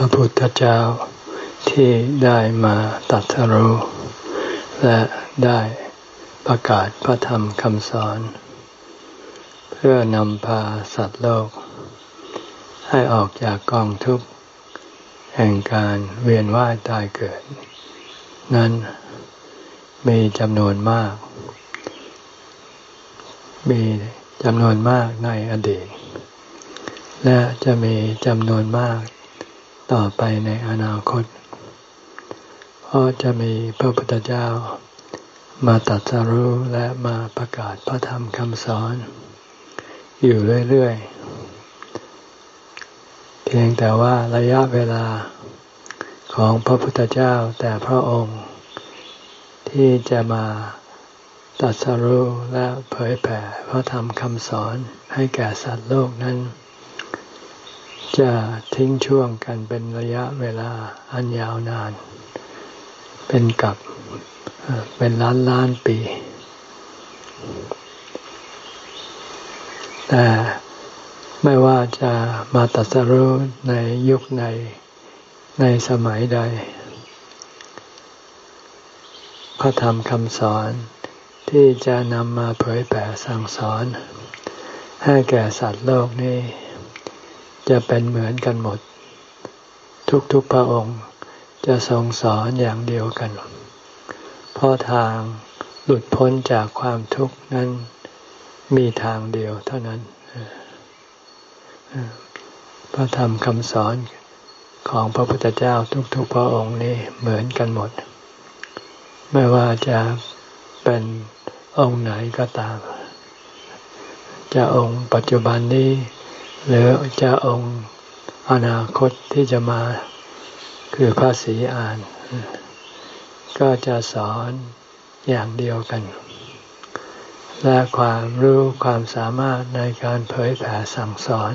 พระพุทธเจ้าที่ได้มาตัดสรู้และได้ประกาศพระธรรมคำสอน เพื่อนำพาสัตว์โลก ให้ออกจากกองทุกข์แห่งการเวียนว่ายตายเกิด นั้นมีจำนวนมาก มีจำนวนมากในอดีต และจะมีจำนวนมาก ต่อไปในอนาคต เพราะจะมีพระพุทธเจ้ามาตัดสรู้และมาประกาศพระธรรมคำสอน อยู่เรื่อยๆ เพียงแต่ว่าระยะเวลาของพระพุทธเจ้าแต่พระองค์ ที่จะมาตัดสรู้และเผยแผ่พระธรรมคำสอนให้แก่สัตว์โลกนั้น จะทิ้งช่วงกันเป็นระยะเวลาอันยาวนาน เป็นกับเป็นล้านล้านปี แต่ไม่ว่าจะมาตัสรู้ในยุคในในสมัยใด พระธรรมคำสอนที่จะนำมาเผยแผ่สั่งสอน ให้แก่สัตว์โลกนี้ จะเป็นเหมือนกันหมด ทุกๆพระองค์จะทรงสอนอย่างเดียวกันเพราะทางหลุดพ้นจากความทุกข์นั้นมีทางเดียวเท่านั้นพระธรรมคำสอนของพระพุทธเจ้าทุกๆพระองค์นี้เหมือนกันหมด ไม่ว่าจะเป็นองค์ไหนก็ตาม จะองค์ปัจจุบันนี้ หรือจะองค์อนาคตที่จะมาคือพระศรีอาน ก็จะสอนอย่างเดียวกัน และความรู้ความสามารถในการเผยแผ่สั่งสอน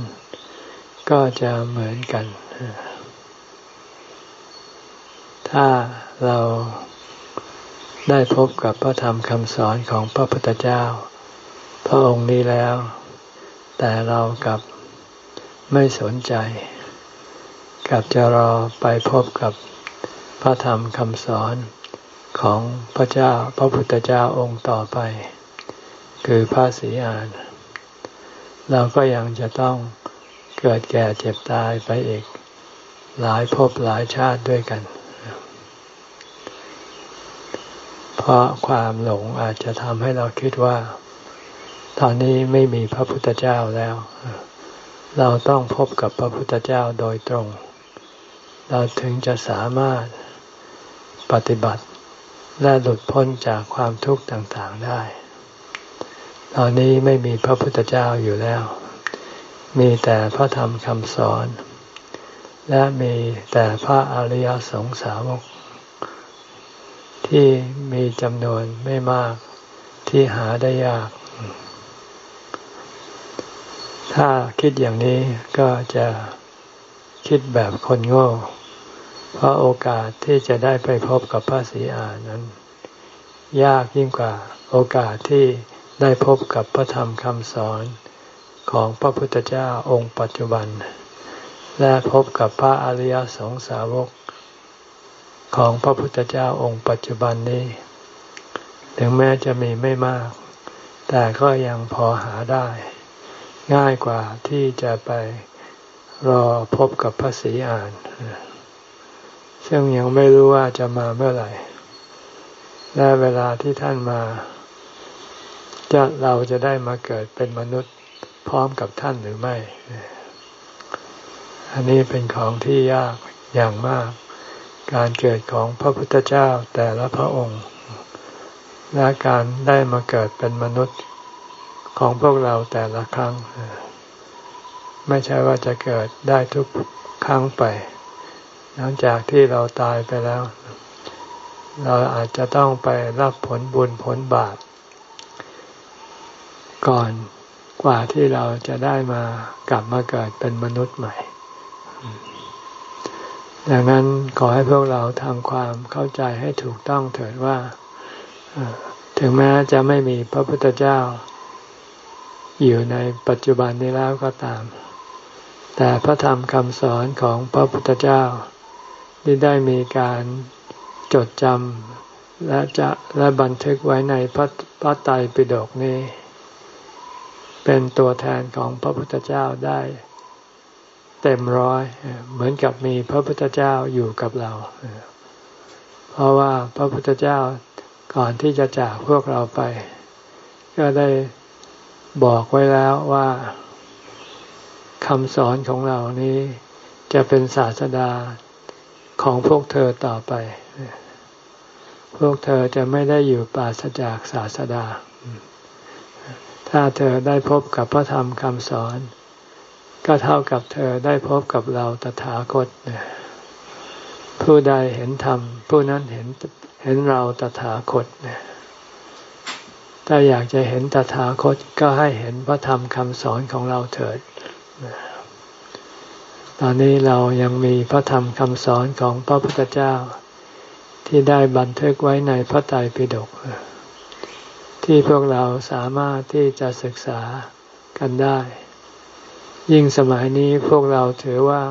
ก็จะเหมือนกัน ถ้าเราได้พบกับพระธรรมคำสอนของพระพุทธเจ้า พระองค์นี้แล้ว แต่เรากับ ไม่สนใจกับจะรอไปพบกับพระธรรมคำสอนของพระเจ้าพระพุทธเจ้าองค์ต่อไป คือพระศรีอาน เราก็ยังจะต้องเกิดแก่เจ็บตายไปอีก หลายภพหลายชาติด้วยกัน เพราะความหลงอาจจะทำให้เราคิดว่า ตอนนี้ไม่มีพระพุทธเจ้าแล้ว เราต้องพบกับพระพุทธเจ้าโดยตรง เราถึงจะสามารถปฏิบัติและหลุดพ้นจากความทุกข์ต่างๆได้ ตอนนี้ไม่มีพระพุทธเจ้าอยู่แล้ว มีแต่พระธรรมคำสอน และมีแต่พระอริยสงสาวก ที่มีจำนวนไม่มากที่หาได้ยาก ถ้าคิดอย่างนี้ก็จะคิดแบบคนโง่ เพราะโอกาสที่จะได้ไปพบกับพระศรีอานนั้น ยากยิ่งกว่าโอกาสที่ได้พบกับพระธรรมคำสอนของพระพุทธเจ้าองค์ปัจจุบัน และพบกับพระอริยสงสาวกของพระพุทธเจ้าองค์ปัจจุบันนี้ ถึงแม้จะมีไม่มาก แต่ก็ยังพอหาได้ ง่ายกว่าที่จะไปรอพบกับพระศรีอาน ซึ่งยังไม่รู้ว่าจะมาเมื่อไหร่ และเวลาที่ท่านมาจะเราจะได้มาเกิดเป็นมนุษย์พร้อมกับท่านหรือไม่ อันนี้เป็นของที่ยากอย่างมาก การเกิดของพระพุทธเจ้าแต่ละพระองค์ และการได้มาเกิดเป็นมนุษย์ ของพวกเราแต่ละครั้ง ไม่ใช่ว่าจะเกิดได้ทุกครั้งไป หลังจากที่เราตายไปแล้ว เราอาจจะต้องไปรับผลบุญผลบาปก่อนกว่าที่เราจะได้มากลับมาเกิดเป็นมนุษย์ใหม่ ดังนั้นขอให้พวกเราทำความเข้าใจให้ถูกต้องเถิดว่า ถึงแม้จะไม่มีพระพุทธเจ้า อยู่ในปัจจุบันนี้แล้วก็ตาม แต่พระธรรมคำสอนของพระพุทธเจ้าที่ได้มีการจดจำและจะและบันทึกไว้ในพระพระไตรปิฎกนี้ เป็นตัวแทนของพระพุทธเจ้าได้ เต็มร้อยเหมือนกับมีพระพุทธเจ้าอยู่กับเรา เพราะว่าพระพุทธเจ้าก่อนที่จะจากพวกเราไป ก็ได้ บอกไว้แล้วว่าคำสอนของเรานี้จะเป็นศาสดาของพวกเธอต่อไป พวกเธอจะไม่ได้อยู่ปราศจากศาสดา ถ้าเธอได้พบกับพระธรรมคำสอน ก็เท่ากับเธอได้พบกับเราตถาคต ผู้ใดเห็นธรรม ผู้นั้นเห็นเห็นเราตถาคต ถ้าอยากจะเห็นตถาคตก็ให้เห็นพระธรรมคำสอนของเราเถิด ตอนนี้เรายังมีพระธรรมคำสอนของพระพุทธเจ้า ที่ได้บันทึกไว้ในพระไตรปิฎกที่พวกเราสามารถที่จะศึกษากันได้ ยิ่งสมัยนี้พวกเราถือว่า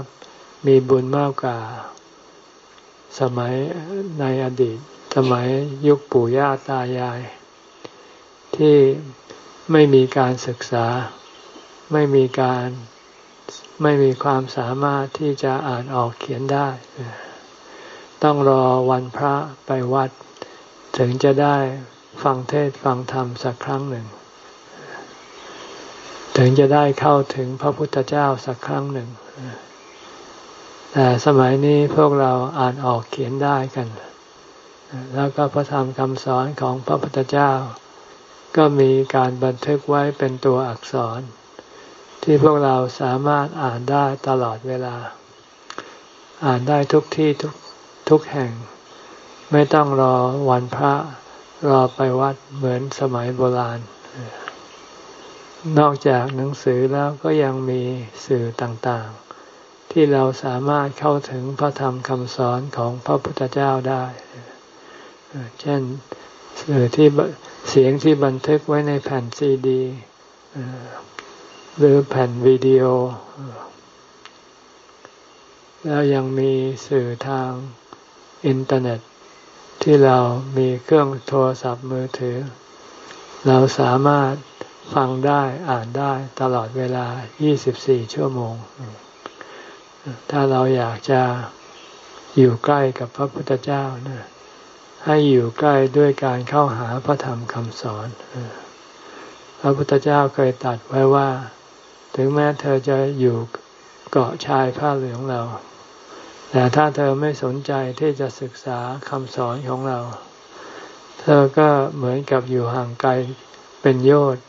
มีบุญมากกว่า สมัยในอดีต สมัยยุคปู่ย่าตายาย ที่ไม่มีการศึกษา ไม่มีการไม่มีความสามารถที่จะอ่านออกเขียนได้ ต้องรอวันพระไปวัด ถึงจะได้ฟังเทศฟังธรรมสักครั้งหนึ่ง ถึงจะได้เข้าถึงพระพุทธเจ้าสักครั้งหนึ่ง แต่สมัยนี้พวกเราอ่านออกเขียนได้กัน แล้วก็พระธรรมคำสอนของพระพุทธเจ้า ก็มีการบันทึกไว้เป็นตัวอักษร ที่พวกเราสามารถอ่านได้ตลอดเวลา อ่านได้ทุกที่ทุกทุกแห่ง ไม่ต้องรอวันพระรอไปวัดเหมือนสมัยโบราณ นอกจากหนังสือแล้วก็ยังมีสื่อต่างๆ ที่เราสามารถเข้าถึงพระธรรมคำสอนของพระพุทธเจ้าได้ เช่นสื่อที่ เสียงที่บันทึกไว้ในแผ่นซีดีหรือแผ่นวิดีโอ แล้วยังมีสื่อทางอินเทอร์เน็ต ที่เรามีเครื่องโทรศัพท์มือถือ เราสามารถฟังได้อ่านได้ตลอดเวลา 24 ชั่วโมง ถ้าเราอยากจะอยู่ใกล้กับพระพุทธเจ้านะ ให้อยู่ใกล้ด้วยการเข้าหาพระธรรมคำสอน พระพุทธเจ้าเคยตัดไว้ว่า ถึงแม้เธอจะอยู่เกาะชายผ้าเหลืองเรา แต่ถ้าเธอไม่สนใจที่จะศึกษาคำสอนของเรา เธอก็เหมือนกับอยู่ห่างไกลเป็นโยชน์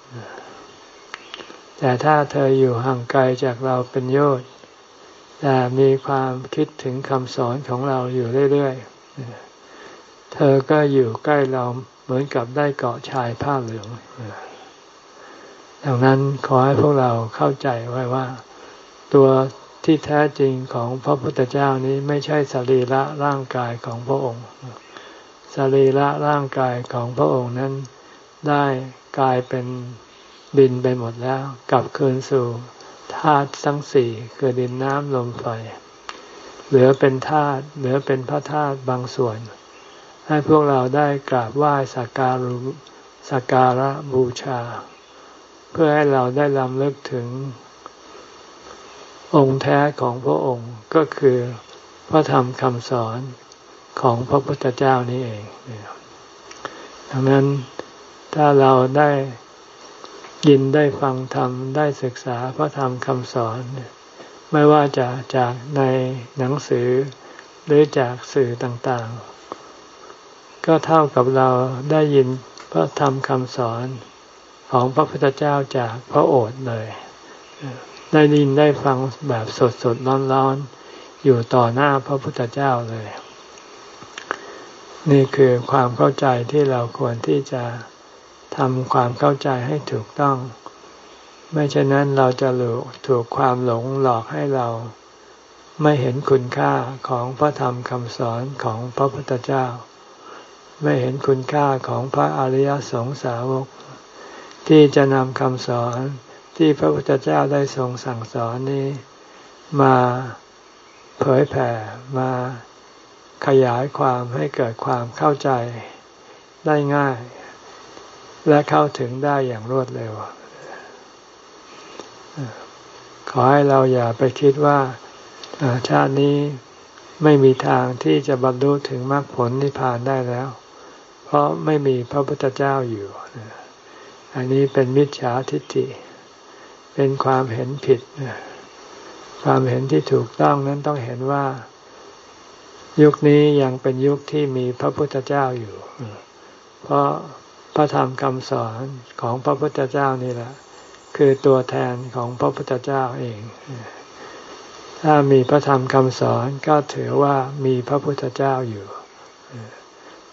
แต่ถ้าเธออยู่ห่างไกลจากเราเป็นโยชน์แต่มีความคิดถึงคำสอนของเราอยู่เรื่อยๆ เธอก็อยู่ใกล้เราเหมือนกับได้เกาะชายผ้าเหลืองดังนั้นขอให้พวกเราเข้าใจไว้ว่า ตัวที่แท้จริงของพระพุทธเจ้านี้ไม่ใช่สรีระร่างกายของพระองค์สรีระร่างกายของพระองค์นั้นได้กลายเป็นดินไปหมดแล้ว กลับคืนสู่ธาตุทั้งสี่คือดินน้ำลมไฟ เหลือเป็นธาตุเหลือเป็นพระธาตุบางส่วน ให้พวกเราได้กราบไหว้สักการุสักการะบูชา เพื่อให้เราได้ลำลึกถึง องค์แท้ของพระองค์ก็คือพระธรรมคำสอนของพระพุทธเจ้านี่เองดังนั้นถ้าเราได้ยินได้ฟังธรรมได้ศึกษาพระธรรมคำสอน ไม่ว่าจะจากในหนังสือหรือจากสื่อต่างๆ ก็เท่ากับเราได้ยินพระธรรมคำสอนของพระพุทธเจ้าจากพระโอษฐ์เลย ได้ยินได้ฟังแบบสดสดร้อนร้อนอยู่ต่อหน้าพระพุทธเจ้าเลย นี่คือความเข้าใจที่เราควรที่จะทำความเข้าใจให้ถูกต้อง ไม่เช่นนั้นเราจะหลถูกความหลงหลอกให้เรา ไม่เห็นคุณค่าของพระธรรมคำสอนของพระพุทธเจ้า ไม่เห็นคุณค่าของพระอริยสงสาวก ที่จะนำคำสอนที่พระพุทธเจ้าได้ทรงสั่งสอนนี้ มาเผยแผ่มาขยายความให้เกิดความเข้าใจได้ง่าย และเข้าถึงได้อย่างรวดเร็ว ขอให้เราอย่าไปคิดว่าชาตินี้ไม่มีทางที่จะบรรลุถึงมรรคผลนิพพานได้แล้ว เพราะไม่มีพระพุทธเจ้าอยู่ อันนี้เป็นมิจฉาทิฏฐิ เป็นความเห็นผิด ความเห็นที่ถูกต้องนั้นต้องเห็นว่า ยุคนี้ยังเป็นยุคที่มีพระพุทธเจ้าอยู่ เพราะพระธรรมคำสอนของพระพุทธเจ้านี่แหละ คือตัวแทนของพระพุทธเจ้าเอง ถ้ามีพระธรรมคำสอนก็ถือว่ามีพระพุทธเจ้าอยู่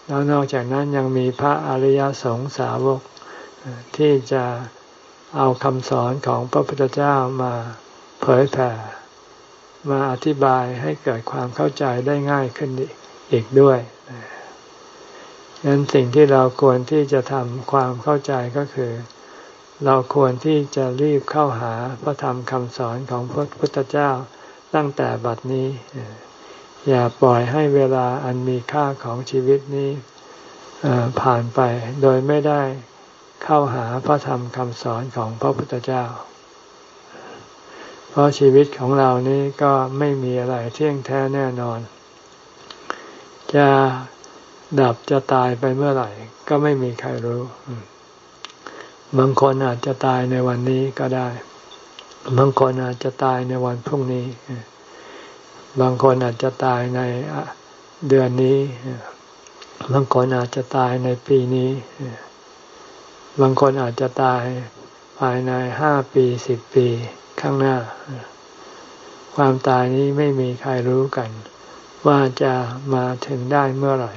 แล้วนอกจากนั้นยังมีพระอริยสงสาวกที่จะเอาคำสอนของพระพุทธเจ้ามาเผยแผ่มาอธิบายให้เกิดความเข้าใจได้ง่ายขึ้นอีกด้วยดังนั้นสิ่งที่เราควรที่จะทำความเข้าใจก็คือ เราควรที่จะรีบเข้าหาพระธรรมคำสอนของพระพุทธเจ้าตั้งแต่บัดนี้ อย่าปล่อยให้เวลาอันมีค่าของชีวิตนี้ผ่านไปโดยไม่ได้เข้าหาพระธรรมคำสอนของพระพุทธเจ้า เพราะชีวิตของเรานี้ก็ไม่มีอะไรเที่ยงแท้แน่นอน จะดับจะตายไปเมื่อไหร่ ก็ไม่มีใครรู้ บางคนอาจจะตายในวันนี้ก็ได้ บางคนอาจจะตายในวันพรุ่งนี้ บางคนอาจจะตายในเดือนนี้ บางคนอาจจะตายในปีนี้ บางคนอาจจะตายภายในห้าปีสิบปีข้างหน้า ความตายนี้ไม่มีใครรู้กัน ว่าจะมาถึงได้เมื่อไหร่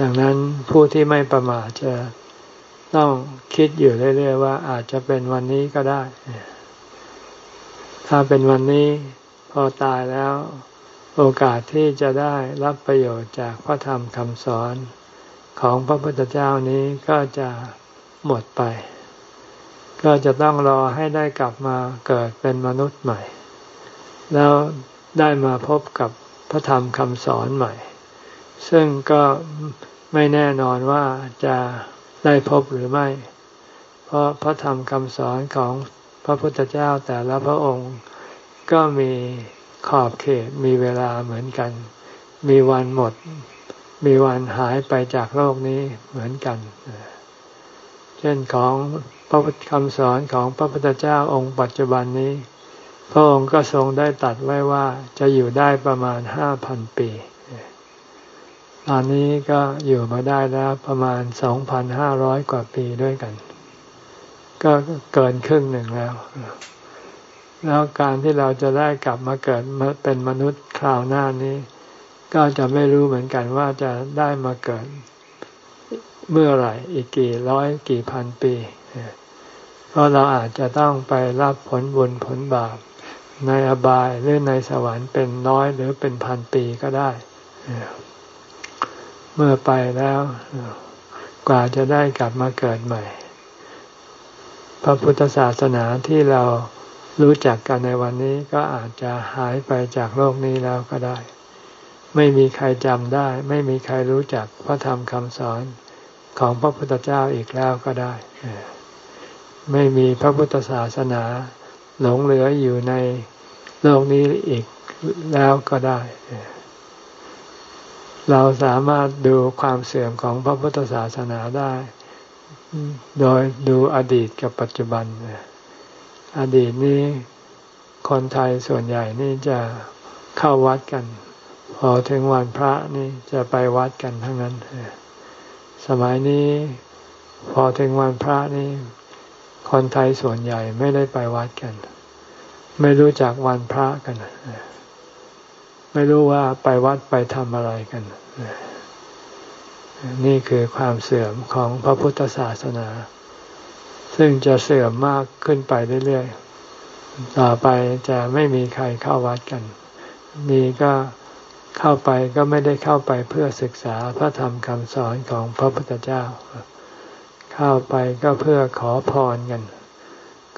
ดังนั้นผู้ที่ไม่ประมาทจะต้องคิดอยู่เรื่อยๆว่าอาจจะเป็นวันนี้ก็ได้ ถ้าเป็นวันนี้ พอตายแล้ว โอกาสที่จะได้รับประโยชน์จากพระธรรมคำสอนของพระพุทธเจ้านี้ก็จะหมดไป ก็จะต้องรอให้ได้กลับมาเกิดเป็นมนุษย์ใหม่ แล้วได้มาพบกับพระธรรมคำสอนใหม่ ซึ่งก็ไม่แน่นอนว่าจะได้พบหรือไม่ เพราะพระธรรมคำสอนของพระพุทธเจ้าแต่ละพระองค์ ก็มีขอบเขตมีเวลาเหมือนกัน มีวันหมด มีวันหายไปจากโลกนี้เหมือนกัน เช่นของพระคำสอนของพระพุทธเจ้าองค์ปัจจุบันนี้ พระองค์ก็ทรงได้ตัดไว้ว่าจะอยู่ได้ประมาณห้าพันปีตอนนี้ก็อยู่มาได้แล้วประมาณสองพันห้าร้อยกว่าปีด้วยกัน ก็เกินครึ่งหนึ่งแล้ว แล้วการที่เราจะได้กลับมาเกิดมาเป็นมนุษย์คราวหน้านี้ ก็จะไม่รู้เหมือนกันว่าจะได้มาเกิดเมื่อไหร่อีกกี่ร้อยกี่พันปี เพราะเราอาจจะต้องไปรับผลบุญผลบาปในอบายหรือในสวรรค์เป็นน้อยหรือเป็นพันปีก็ได้ เมื่อไปแล้วกว่าจะได้กลับมาเกิดใหม่ พระพุทธศาสนาที่เรา รู้จักกันในวันนี้ก็อาจจะหายไปจากโลกนี้แล้วก็ได้ ไม่มีใครจำได้ ไม่มีใครรู้จักพระธรรมคำสอนของพระพุทธเจ้าอีกแล้วก็ได้ ไม่มีพระพุทธศาสนา หลงเหลืออยู่ในโลกนี้อีกแล้วก็ได้ เราสามารถดูความเสื่อมของพระพุทธศาสนาได้ โดยดูอดีตกับปัจจุบัน อดีตนี้คนไทยส่วนใหญ่นี่จะเข้าวัดกัน พอถึงวันพระนี่จะไปวัดกันทั้งนั้น สมัยนี้พอถึงวันพระนี่ คนไทยส่วนใหญ่ไม่ได้ไปวัดกัน ไม่รู้จักวันพระกัน ไม่รู้ว่าไปวัดไปทำอะไรกัน นี่คือความเสื่อมของพระพุทธศาสนา ซึ่งจะเสื่อมมากขึ้นไปเรื่อยๆ ต่อไปจะไม่มีใครเข้าวัดกันมีก็เข้าไปก็ไม่ได้เข้าไปเพื่อศึกษาพระธรรมคำสอนของพระพุทธเจ้า เข้าไปก็เพื่อขอพรกัน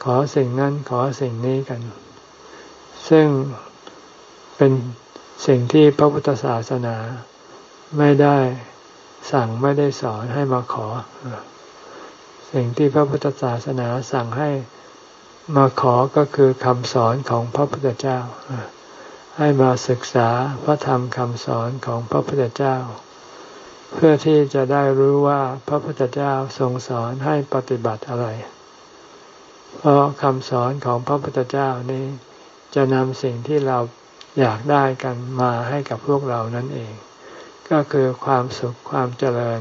ขอสิ่งนั้นขอสิ่งนี้กัน ซึ่งเป็นสิ่งที่พระพุทธศาสนาไม่ได้สั่งไม่ได้สอนให้มาขอ สิ่งที่พระพุทธศาสนาสั่งให้มาขอก็คือคำสอนของพระพุทธเจ้า ให้มาศึกษาพระธรรมคำสอนของพระพุทธเจ้า เพื่อที่จะได้รู้ว่าพระพุทธเจ้าทรงสอนให้ปฏิบัติอะไร เพราะคำสอนของพระพุทธเจ้านี้จะนำสิ่งที่เราอยากได้กันมาให้กับพวกเรานั่นเอง ก็คือความสุขความเจริญ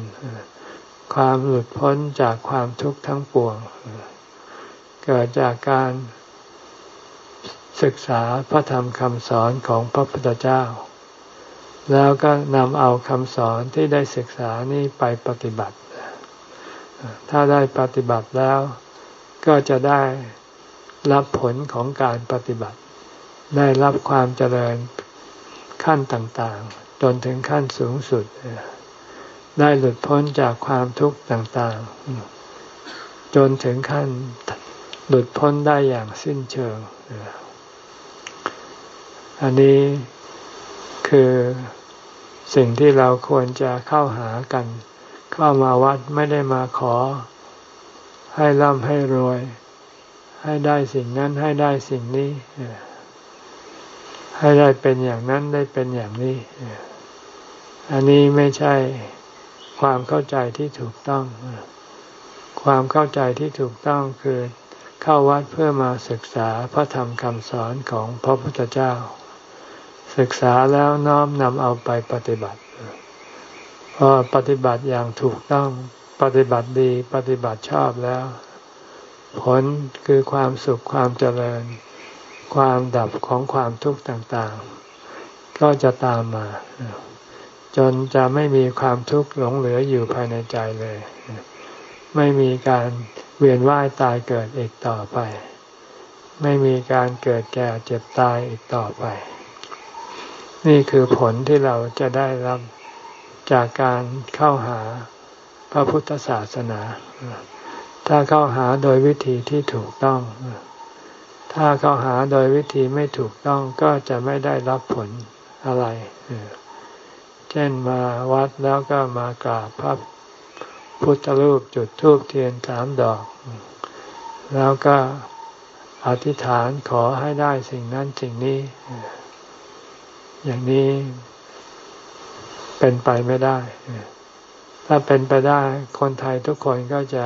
ความหลุดพ้นจากความทุกข์ทั้งปวง เกิดจากการศึกษาพระธรรมคำสอนของพระพุทธเจ้า แล้วก็นำเอาคำสอนที่ได้ศึกษานี้ไปปฏิบัติ ถ้าได้ปฏิบัติแล้วก็จะได้รับผลของการปฏิบัติ ได้รับความเจริญขั้นต่างๆ จนถึงขั้นสูงสุด ได้หลุดพ้นจากความทุกข์ต่างๆ จนถึงขั้นหลุดพ้นได้อย่างสิ้นเชิง อันนี้คือสิ่งที่เราควรจะเข้าหากัน เข้ามาวัดไม่ได้มาขอ ให้ร่ำให้รวย ให้ได้สิ่งนั้นให้ได้สิ่งนี้ ให้ได้เป็นอย่างนั้นได้เป็นอย่างนี้ อันนี้ไม่ใช่ ความเข้าใจที่ถูกต้อง ความเข้าใจที่ถูกต้องคือเข้าวัดเพื่อมาศึกษาพระธรรมคำสอนของพระพุทธเจ้า ศึกษาแล้วน้อมนำเอาไปปฏิบัติพอปฏิบัติอย่างถูกต้องปฏิบัติดีปฏิบัติชอบแล้ว ผลคือความสุขความเจริญ ความดับของความทุกข์ต่างๆ ก็จะตามมา จนจะไม่มีความทุกข์หลงเหลืออยู่ภายในใจเลย ไม่มีการเวียนว่ายตายเกิดอีกต่อไป ไม่มีการเกิดแก่เจ็บตายอีกต่อไป นี่คือผลที่เราจะได้รับจากการเข้าหาพระพุทธศาสนา ถ้าเข้าหาโดยวิธีที่ถูกต้อง ถ้าเข้าหาโดยวิธีไม่ถูกต้องก็จะไม่ได้รับผลอะไรเช่นมาวัดแล้วก็มากราบพระพุทธรูปจุดธูปเทียนสามดอก แล้วก็อธิษฐานขอให้ได้สิ่งนั้นสิ่งนี้ อย่างนี้เป็นไปไม่ได้ ถ้าเป็นไปได้คนไทยทุกคนก็จะ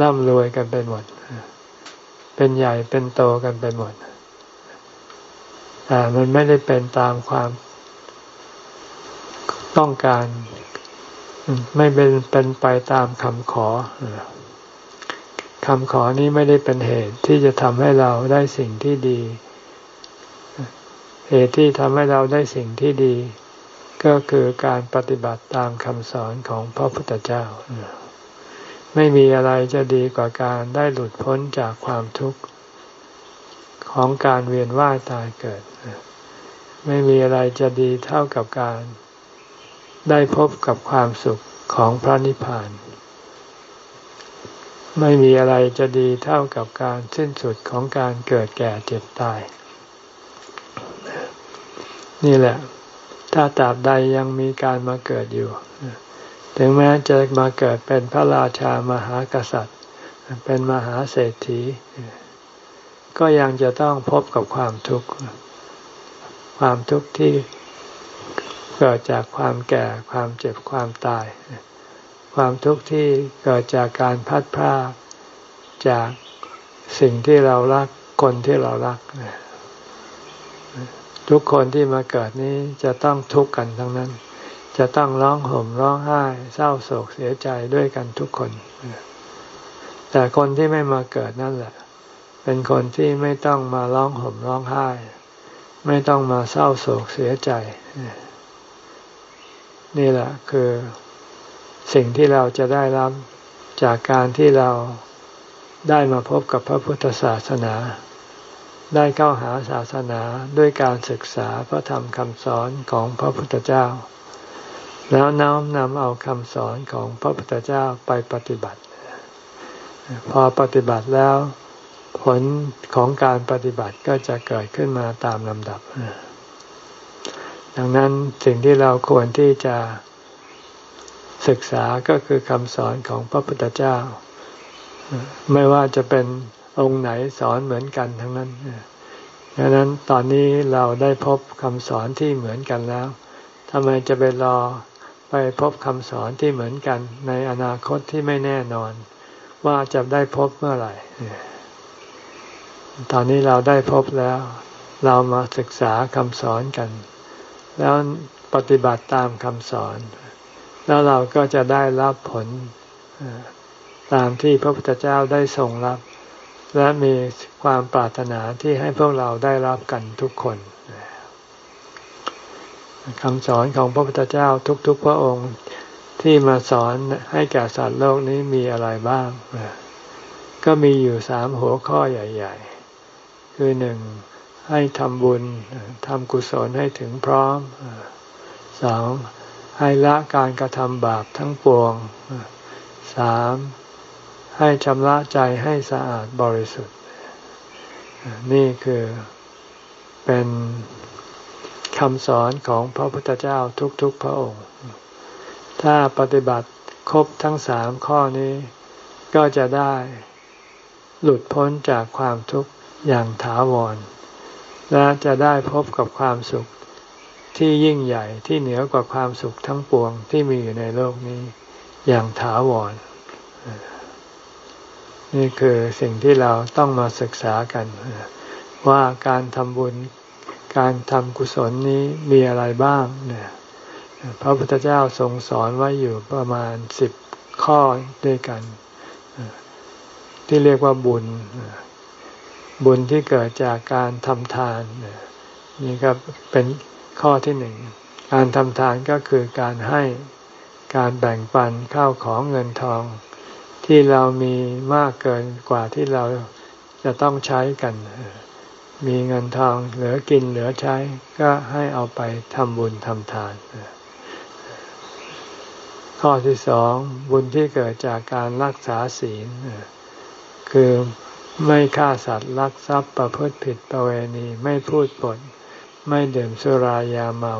ร่ำรวยกันไปหมด เป็นใหญ่เป็นโตกันไปหมด แต่มันไม่ได้เป็นตามความ ต้องการ ไม่เป็นเป็นไปตามคำขอคำขอนี้ไม่ได้เป็นเหตุที่จะทำให้เราได้สิ่งที่ดี เหตุที่ทำให้เราได้สิ่งที่ดี ก็คือการปฏิบัติตามคำสอนของพระพุทธเจ้า ไม่มีอะไรจะดีกว่าการได้หลุดพ้นจากความทุกข์ของการเวียนว่ายตายเกิด ไม่มีอะไรจะดีเท่ากับการ ได้พบกับความสุขของพระนิพพาน ไม่มีอะไรจะดีเท่ากับการสิ้นสุดของการเกิดแก่เจ็บตาย นี่แหละ ถ้าตราบใดยังมีการมาเกิดอยู่ ถึงแม้จะมาเกิดเป็นพระราชามหากษัตริย์ เป็นมหาเศรษฐี ก็ยังจะต้องพบกับความทุกข์ ความทุกข์ที่ เกิดจากความแก่ความเจ็บความตาย ความทุกข์ที่เกิดจากการพัดพรากจากสิ่งที่เรารักคนที่เรารัก ทุกคนที่มาเกิดนี้จะต้องทุกข์กันทั้งนั้น จะต้องร้องห่มร้องไห้ เศร้าโศกเสียใจด้วยกันทุกคน แต่คนที่ไม่มาเกิดนั่นแหละ เป็นคนที่ไม่ต้องมาร้องห่มร้องไห้ ไม่ต้องมาเศร้าโศกเสียใจ นี่แหละคือสิ่งที่เราจะได้รับจากการที่เราได้มาพบกับพระพุทธศาสนา ได้เข้าหาศาสนาด้วยการศึกษาพระธรรมคำสอนของพระพุทธเจ้า แล้วน้อมนำเอาคำสอนของพระพุทธเจ้าไปปฏิบัติ พอปฏิบัติแล้วผผลของการปฏิบัติก็จะเกิดขึ้นมาตามลำดับ ดังนั้นสิ่งที่เราควรที่จะศึกษาก็คือคำสอนของพระพุทธเจ้า ไม่ว่าจะเป็นองค์ไหนสอนเหมือนกันทั้งนั้นดังนั้นตอนนี้เราได้พบคำสอนที่เหมือนกันแล้วทำไมจะไปรอไปพบคำสอนที่เหมือนกัน ในอนาคตที่ไม่แน่นอน ว่าจะได้พบเมื่อไหร่ ตอนนี้เราได้พบแล้ว เรามาศึกษาคำสอนกัน แล้วปฏิบัติตามคำสอน แล้วเราก็จะได้รับผลตามที่พระพุทธเจ้าได้ทรงรับ และมีความปรารถนาที่ให้พวกเราได้รับกันทุกคนคำสอนของพระพุทธเจ้าทุกๆพระองค์ที่มาสอนให้แก่สัตว์โลกนี้มีอะไรบ้าง ก็มีอยู่สามหัวข้อใหญ่ ๆ คือหนึ่ง ให้ทำบุญทำกุศลให้ถึงพร้อมสองให้ละการกระทำบาปทั้งปวงสามให้ชำระใจให้สะอาดบริสุทธิ์ นี่คือเป็นคำสอนของพระพุทธเจ้าทุกๆพระองค์ ถ้าปฏิบัติครบทั้งสามข้อนี้ก็จะได้หลุดพ้นจากความทุกข์อย่างถาวร และจะได้พบกับความสุขที่ยิ่งใหญ่ที่เหนือกว่าความสุขทั้งปวงที่มีอยู่ในโลกนี้ อย่างถาวร นี่คือสิ่งที่เราต้องมาศึกษากัน ว่าการทำบุญการทำกุศลนี้มีอะไรบ้างเนี่ยพระพุทธเจ้าทรงสอนไว้อยู่ประมาณสิบข้อด้วยกัน ที่เรียกว่าบุญ บุญที่เกิดจากการทำทานนี่ครับเป็นข้อที่หนึ่งการทำทานก็คือการให้การแบ่งปันข้าวของเงินทอง ที่เรามีมากเกินกว่าที่เราจะต้องใช้กัน มีเงินทองเหลือกินเหลือใช้ก็ให้เอาไปทำบุญทำทาน ข้อที่สองบุญที่เกิดจากการรักษาศีลคือ ไม่ฆ่าสัตว์ลักทรัพย์ประพฤติผิดประเวณีไม่พูดปด ไม่ดื่มสุรายาเมา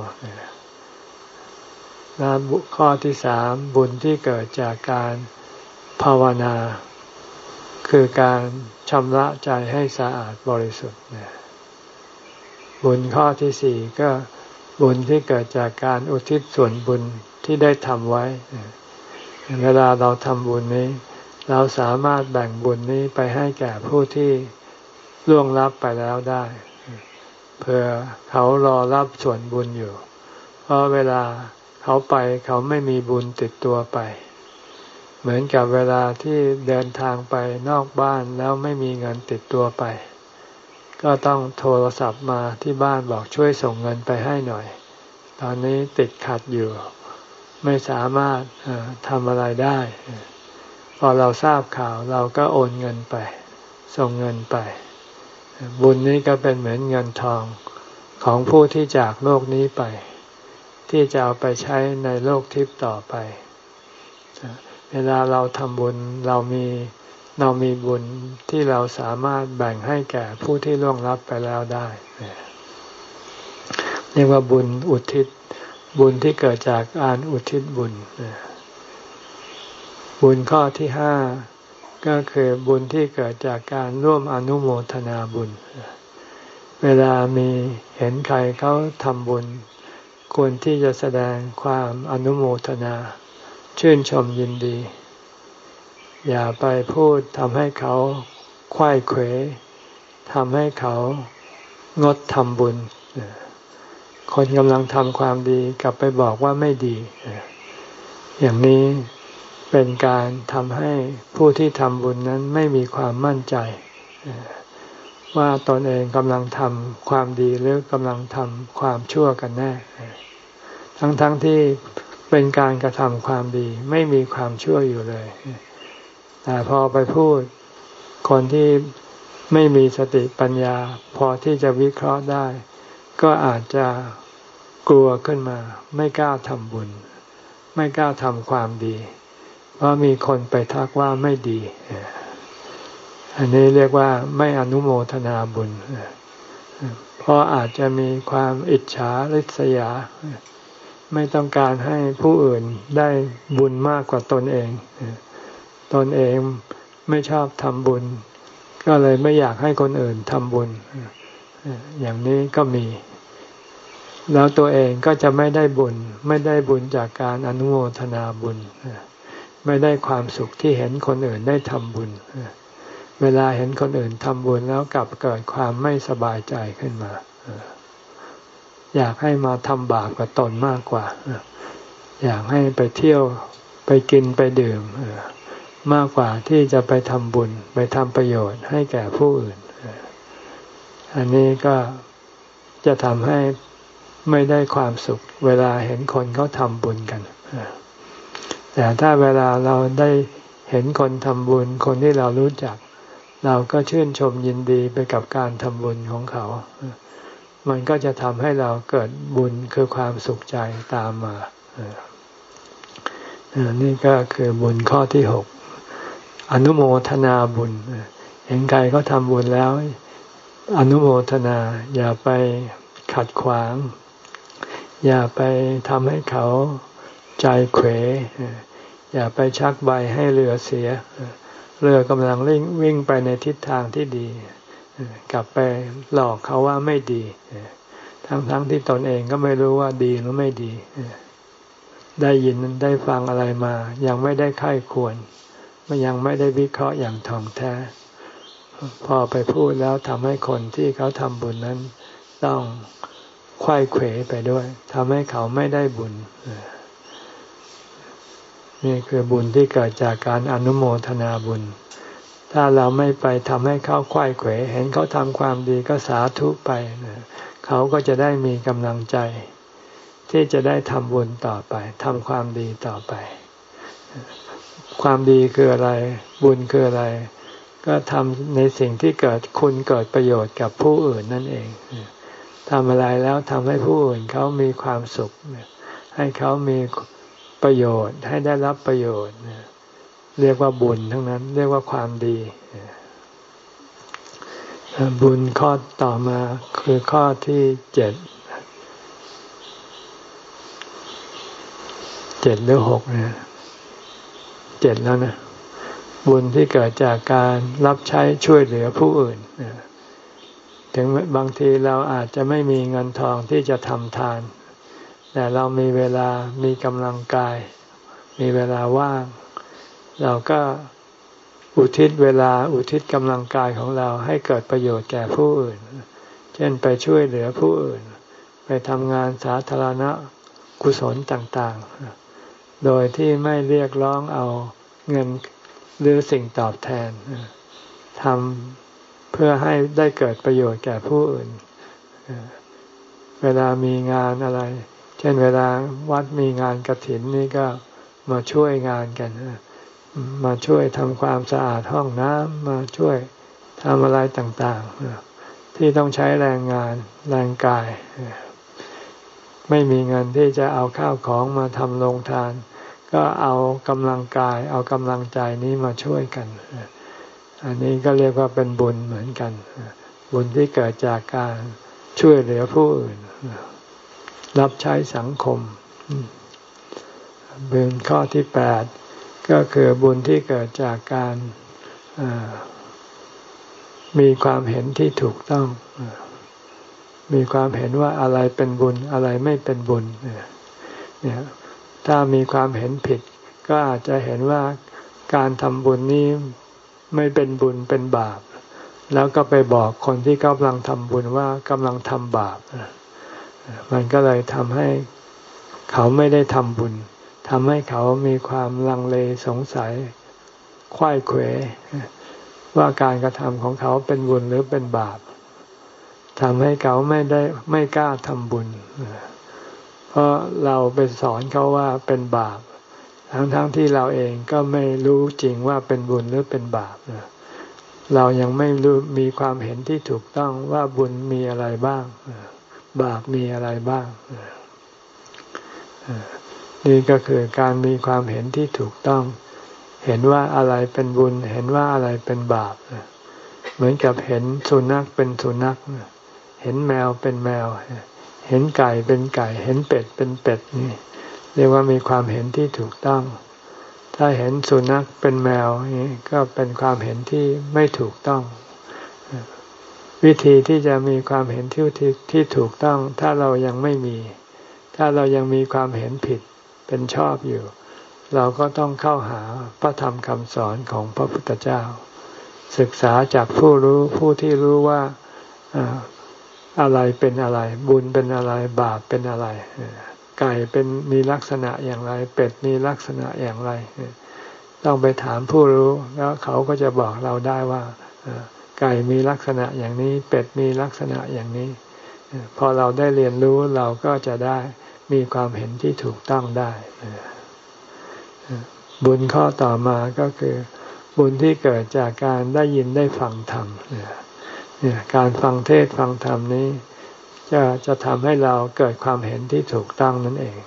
และข้อที่สามบุญที่เกิดจากการภาวนา คือการชำระใจให้สะอาดบริสุทธิ์บุญข้อที่สี่ก็บุญที่เกิดจากการอุทิศส่วนบุญที่ได้ทำไว้ เวลาเราทำบุญนี้ เราสามารถแบ่งบุญนี้ไปให้แก่ผู้ที่ล่วงลับไปแล้วได้เพื่อเขารอรับส่วนบุญอยู่ เพราะเวลาเขาไปเขาไม่มีบุญติดตัวไป เหมือนกับเวลาที่เดินทางไปนอกบ้านแล้วไม่มีเงินติดตัวไป ก็ต้องโทรศัพท์มาที่บ้านบอกช่วยส่งเงินไปให้หน่อย ตอนนี้ติดขัดอยู่ ไม่สามารถทำอะไรได้ อเราทราบข่าวเราก็โอนเงินไป ส่งเงินไป บุญนี้ก็เป็นเหมือนเงินทองของผู้ที่จากโลกนี้ไป ที่จะเอาไปใช้ในโลกทิพย์ต่อไป เวลาเราทำบุญเรามีเรามีบุญที่เราสามารถแบ่งให้แก่ผู้ที่ล่วงลับไปแล้วได้เรียกว่าบุญอุทิศบุญที่เกิดจากการอุทิศบุญ บุญข้อที่ห้าก็คือบุญที่เกิดจากการร่วมอนุโมทนาบุญ เวลามีเห็นใครเขาทำบุญ ควรที่จะแสดงความอนุโมทนา ชื่นชมยินดี อย่าไปพูดทำให้เขาคว้ายเขวทำให้เขางดทำบุญ คนกำลังทำความดีกลับไปบอกว่าไม่ดี อย่างนี้ เป็นการทำให้ผู้ที่ทำบุญนั้นไม่มีความมั่นใจ ว่าตนเองกำลังทำความดีหรือกำลังทำความชั่วกันแน่ ทั้งๆทที่เป็นการกระทำความดีไม่มีความชั่วอยู่เลย แต่พอไปพูดคนที่ไม่มีสติปัญญา พอที่จะวิเคราะห์ได้ ก็อาจจะกลัวขึ้นมา ไม่กล้าทำบุญ ไม่กล้าทำความดี เพราะมีคนไปทักว่าไม่ดี อันนี้เรียกว่าไม่อนุโมทนาบุญ เพราะอาจจะมีความอิจฉาริษยา ไม่ต้องการให้ผู้อื่นได้บุญมากกว่าตนเอง ตนเองไม่ชอบทำบุญ ก็เลยไม่อยากให้คนอื่นทำบุญ อย่างนี้ก็มีแล้วตัวเองก็จะไม่ได้บุญ ไม่ได้บุญจากการอนุโมทนาบุญ ไม่ได้ความสุขที่เห็นคนอื่นได้ทำบุญ เวลาเห็นคนอื่นทำบุญแล้วกลับเกิดความไม่สบายใจขึ้นมา อยากให้มาทำบาปกับตนมากกว่า อยากให้ไปเที่ยวไปกินไปดื่มมากกว่าที่จะไปทำบุญ ไปทำประโยชน์ให้แก่ผู้อื่น อันนี้ก็จะทำให้ไม่ได้ความสุข เวลาเห็นคนเขาทำบุญกัน แต่ถ้าเวลาเราได้เห็นคนทำบุญ คนที่เรารู้จัก เราก็ชื่นชมยินดีไปกับการทำบุญของเขา มันก็จะทำให้เราเกิดบุญคือความสุขใจตามมานี่ก็คือบุญข้อที่หกอนุโมทนาบุญ เห็นใครก็ทำบุญแล้ว อนุโมทนา อย่าไปขัดขวาง อย่าไปทำให้เขา ใจเขวอย่าไปชักใบให้เรือเสีย เรือกำลังวิ่งวิ่งไปในทิศทางที่ดี กลับไปหลอกเขาว่าไม่ดีทั้งทั้งที่ตนเองก็ไม่รู้ว่าดีหรือไม่ดี ได้ยินได้ฟังอะไรมา ยังไม่ได้ค่ายควรยังไม่ได้วิเคราะห์อย่างถ่องแท้ พอไปพูดแล้วทำให้คนที่เขาทำบุญนั้น ต้องควยเขวไปด้วยทำให้เขาไม่ได้บุญ นี่คือบุญที่เกิดจากการอนุโมทนาบุญ ถ้าเราไม่ไปทำให้เขาควยเขว เห็นเขาทำความดีก็สาธุไป เขาก็จะได้มีกำลังใจ ที่จะได้ทำบุญต่อไปทำความดีต่อไป ความดีคืออะไร บุญคืออะไร ก็ทำในสิ่งที่เกิดคุณเกิดประโยชน์กับผู้อื่นนั่นเองทำอะไรแล้วทำให้ผู้อื่นเขามีความสุข ให้เขามี ประโยชน์ ให้ได้รับประโยชน์ เรียกว่าบุญทั้งนั้น เรียกว่าความดี บุญข้อต่อมาคือข้อที่เจ็ดเจ็ดหรือหกเนี่ยเจ็ดแล้วนะบุญที่เกิดจากการรับใช้ช่วยเหลือผู้อื่นถึงบางทีเราอาจจะไม่มีเงินทองที่จะทำทาน แต่เรามีเวลามีกำลังกาย มีเวลาว่าง เราก็อุทิศเวลาอุทิศกำลังกายของเราให้เกิดประโยชน์แก่ผู้อื่น เช่นไปช่วยเหลือผู้อื่น ไปทำงานสาธารณะกุศลต่างๆ โดยที่ไม่เรียกร้องเอาเงินหรือสิ่งตอบแทนทำเพื่อให้ได้เกิดประโยชน์แก่ผู้อื่น เวลามีงานอะไร เช่นเวลาวัดมีงานกระถินนี่ก็มาช่วยงานกันมาช่วยทำความสะอาดห้องน้ำมาช่วยทำอะไรต่างๆ ที่ต้องใช้แรงงานแรงกาย ไม่มีเงินที่จะเอาข้าวของมาทำโรงทาน ก็เอากำลังกาย เอากำลังใจนี้มาช่วยกัน อันนี้ก็เรียกว่าเป็นบุญเหมือนกัน บุญที่เกิดจากการช่วยเหลือผู้อื่น รับใช้สังคม บุญข้อที่แปดก็คือบุญที่เกิดจากการมีความเห็นที่ถูกต้อง มีความเห็นว่าอะไรเป็นบุญอะไรไม่เป็นบุญเนี่ยถ้ามีความเห็นผิด ก็อาจจะเห็นว่าการทำบุญนี้ไม่เป็นบุญเป็นบาป แล้วก็ไปบอกคนที่กำลังทำบุญว่ากำลังทำบาป มันก็เลยทำให้เขาไม่ได้ทำบุญทำให้เขามีความลังเลสงสัยคว้ายเขวว่าการกระทำของเขาเป็นบุญหรือเป็นบาปทำให้เขาไม่ได้ไม่กล้าทำบุญ เพราะเราไปสอนเขาว่าเป็นบาป ทั้งๆทที่เราเองก็ไม่รู้จริงว่าเป็นบุญหรือเป็นบาปเรายังไม่รู้มีความเห็นที่ถูกต้องว่าบุญมีอะไรบ้าง บาปมีอะไรบ้าง นี่ก็คือการมีความเห็นที่ถูกต้อง เห็นว่าอะไรเป็นบุญ เห็นว่าอะไรเป็นบาป เหมือนกับเห็นสุนัขเป็นสุนัข เห็นแมวเป็นแมว เห็นไก่เป็นไก่ เห็นเป็ดเป็นเป็ดนี่ เรียกว่ามีความเห็นที่ถูกต้อง ถ้าเห็นสุนัขเป็นแมวนี่ก็เป็นความเห็นที่ไม่ถูกต้อง วิธีที่จะมีความเห็นที่ที่ถูกต้อง ถ้าเรายังไม่มี ถ้าเรายังมีความเห็นผิดเป็นชอบอยู่ เราก็ต้องเข้าหาพระธรรมคำสอนของพระพุทธเจ้า ศึกษาจากผู้รู้ผู้ที่รู้ว่าอะไรเป็นอะไร บุญเป็นอะไรบาปเป็นอะไร ไก่เป็นมีลักษณะอย่างไร เป็ดมีลักษณะอย่างไร ต้องไปถามผู้รู้แล้วเขาก็จะบอกเราได้ว่า ไก่มีลักษณะอย่างนี้ เป็ดมีลักษณะอย่างนี้ พอเราได้เรียนรู้เราก็จะได้มีความเห็นที่ถูกต้องได้ บุญข้อต่อมาก็คือ บุญที่เกิดจากการได้ยินได้ฟังธรรมการฟังเทศฟังธรรมนี้ จะจะทำให้เราเกิดความเห็นที่ถูกต้องนั่นเอง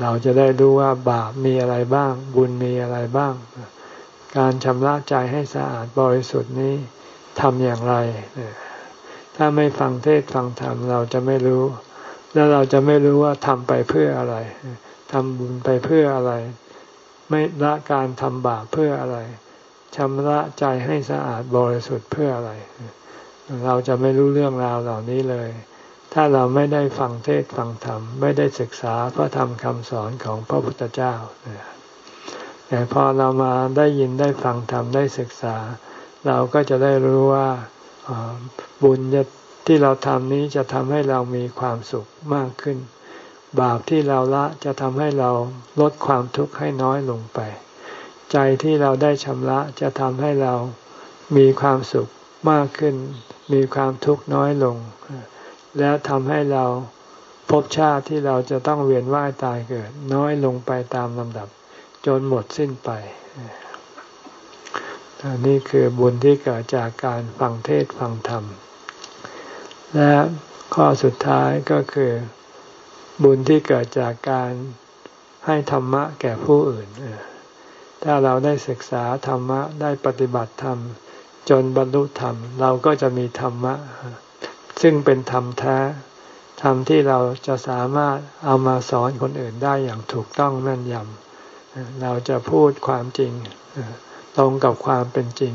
เราจะได้รู้ว่าบาปมีอะไรบ้าง บุญมีอะไรบ้างการชำระใจให้สะอาดบริสุทธิ์นี้ ทำอย่างไร ถ้าไม่ฟังเทศฟังธรรมเราจะไม่รู้ แล้วเราจะไม่รู้ว่าทำไปเพื่ออะไรทำบุญไปเพื่ออะไร ไม่ละการทำบาปเพื่ออะไรชำระใจให้สะอาดบริสุทธิ์เพื่ออะไร เราจะไม่รู้เรื่องราวเหล่านี้เลย ถ้าเราไม่ได้ฟังเทศฟังธรรม ไม่ได้ศึกษาพระธรรมคำสอนของพระพุทธเจ้าแต่พอเรามาได้ยินได้ฟังธรรมได้ศึกษา เราก็จะได้รู้ว่าบุญที่เราทำนี้จะทำให้เรามีความสุขมากขึ้น บาปที่เราละจะทำให้เราลดความทุกข์ให้น้อยลงไป ใจที่เราได้ชำระจะทำให้เรามีความสุขมากขึ้น มีความทุกข์น้อยลง และทำให้เราพบชาติที่เราจะต้องเวียนว่ายตายเกิด น้อยลงไปตามลำดับ จนหมดสิ้นไป นี่คือบุญที่เกิดจากการฟังเทศฟังธรรม และข้อสุดท้ายก็คือ บุญที่เกิดจากการให้ธรรมะแก่ผู้อื่น ถ้าเราได้ศึกษาธรรมะได้ปฏิบัติธรรม จนบรรลุธรรม เราก็จะมีธรรมะ ซึ่งเป็นธรรมแท้ธรรมที่เราจะสามารถเอามาสอนคนอื่นได้อย่างถูกต้องแม่นยำเราจะพูดความจริง ตรงกับความเป็นจริง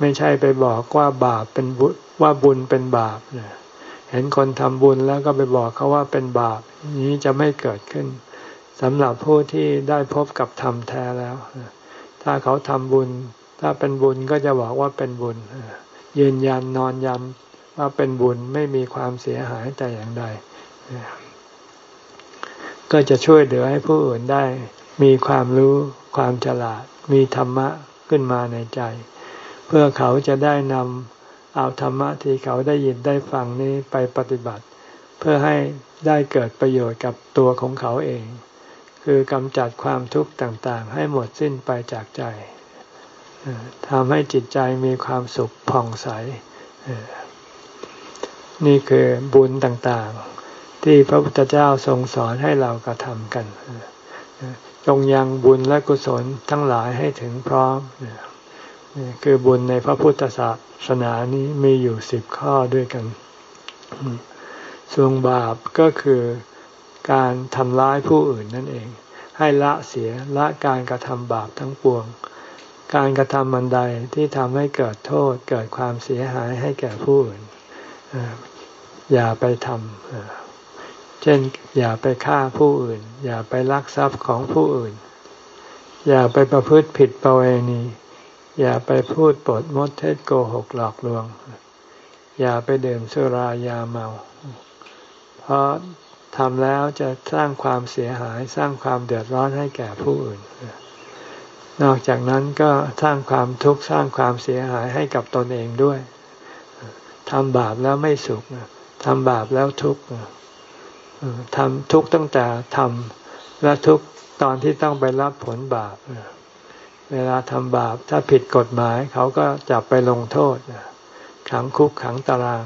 ไม่ใช่ไปบอกว่าบาปเป็นบุว่าบุญเป็นบาปเนี่ยเห็นคนทำบุญแล้วก็ไปบอกเขาว่าเป็นบาปนี้จะไม่เกิดขึ้นสำหรับผู้ที่ได้พบกับธรรมแท้แล้ว ถ้าเขาทำบุญ ถ้าเป็นบุญก็จะบอกว่าเป็นบุญยืนยันนอนย้ำว่าเป็นบุญไม่มีความเสียหายแต่อย่างใด ก็จะช่วยเหลือให้ผู้อื่นได้ มีความรู้ความฉลาด มีธรรมะ ขึ้นมาในใจ เพื่อเขาจะได้นำเอาธรรมะที่เขาได้ยินได้ฟังนี้ไปปฏิบัติ เพื่อให้ได้เกิดประโยชน์กับตัวของเขาเอง คือกำจัดความทุกข์ต่างๆ ให้หมดสิ้นไปจากใจทำให้จิตใจมีความสุขผ่องใส นี่คือบุญต่างๆ ที่พระพุทธเจ้าทรงสอนให้เรากระทำกัน จงยังบุญและกุศลทั้งหลายให้ถึงพร้อมคือบุญในพระพุทธศาสนานี้มีอยู่สิบข้อด้วยกัน ส่วนบาปก็คือการทำร้ายผู้อื่นนั่นเอง ให้ละเสียละการกระทำบาปทั้งปวง การกระทำมันใดที่ทำให้เกิดโทษเกิดความเสียหายให้แก่ผู้อื่น อย่าไปทำ เช่น อย่าไปฆ่าผู้อื่น อย่าไปลักทรัพย์ของผู้อื่น อย่าไปประพฤติผิดประเวณี อย่าไปพูดปดมดเท็จโกหกหลอกลวง อย่าไปดื่มสุรายาเมา เพราะทำแล้วจะสร้างความเสียหายสร้างความเดือดร้อนให้แก่ผู้อื่น นอกจากนั้นก็สร้างความทุกข์สร้างความเสียหายให้กับตนเองด้วยทำบาปแล้วไม่สุขทำบาปแล้วทุกข์ ทำทุกตั้งแต่ทำและทุกตอนที่ต้องไปรับผลบาปเวลาทำบาปถ้าผิดกฎหมายเขาก็จับไปลงโทษขังคุกขังตาราง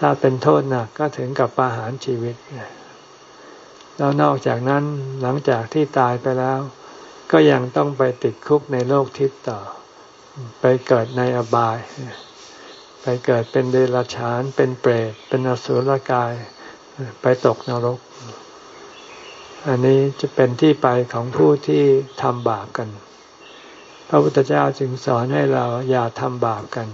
ถ้าเป็นโทษหนักก็ถึงกับประหารชีวิตแล้วนอกจากนั้นหลังจากที่ตายไปแล้ว ก็ยังต้องไปติดคุกในโลกทิพย์ต่อ ไปเกิดในอบาย ไปเกิดเป็นเดรัจฉานเป็นเปรตเป็นอสุรกาย ไปตกนรก อันนี้จะเป็นที่ไปของผู้ที่ทำบาปกัน พระพุทธเจ้าจึงสอนให้เราอย่าทำบาปกัน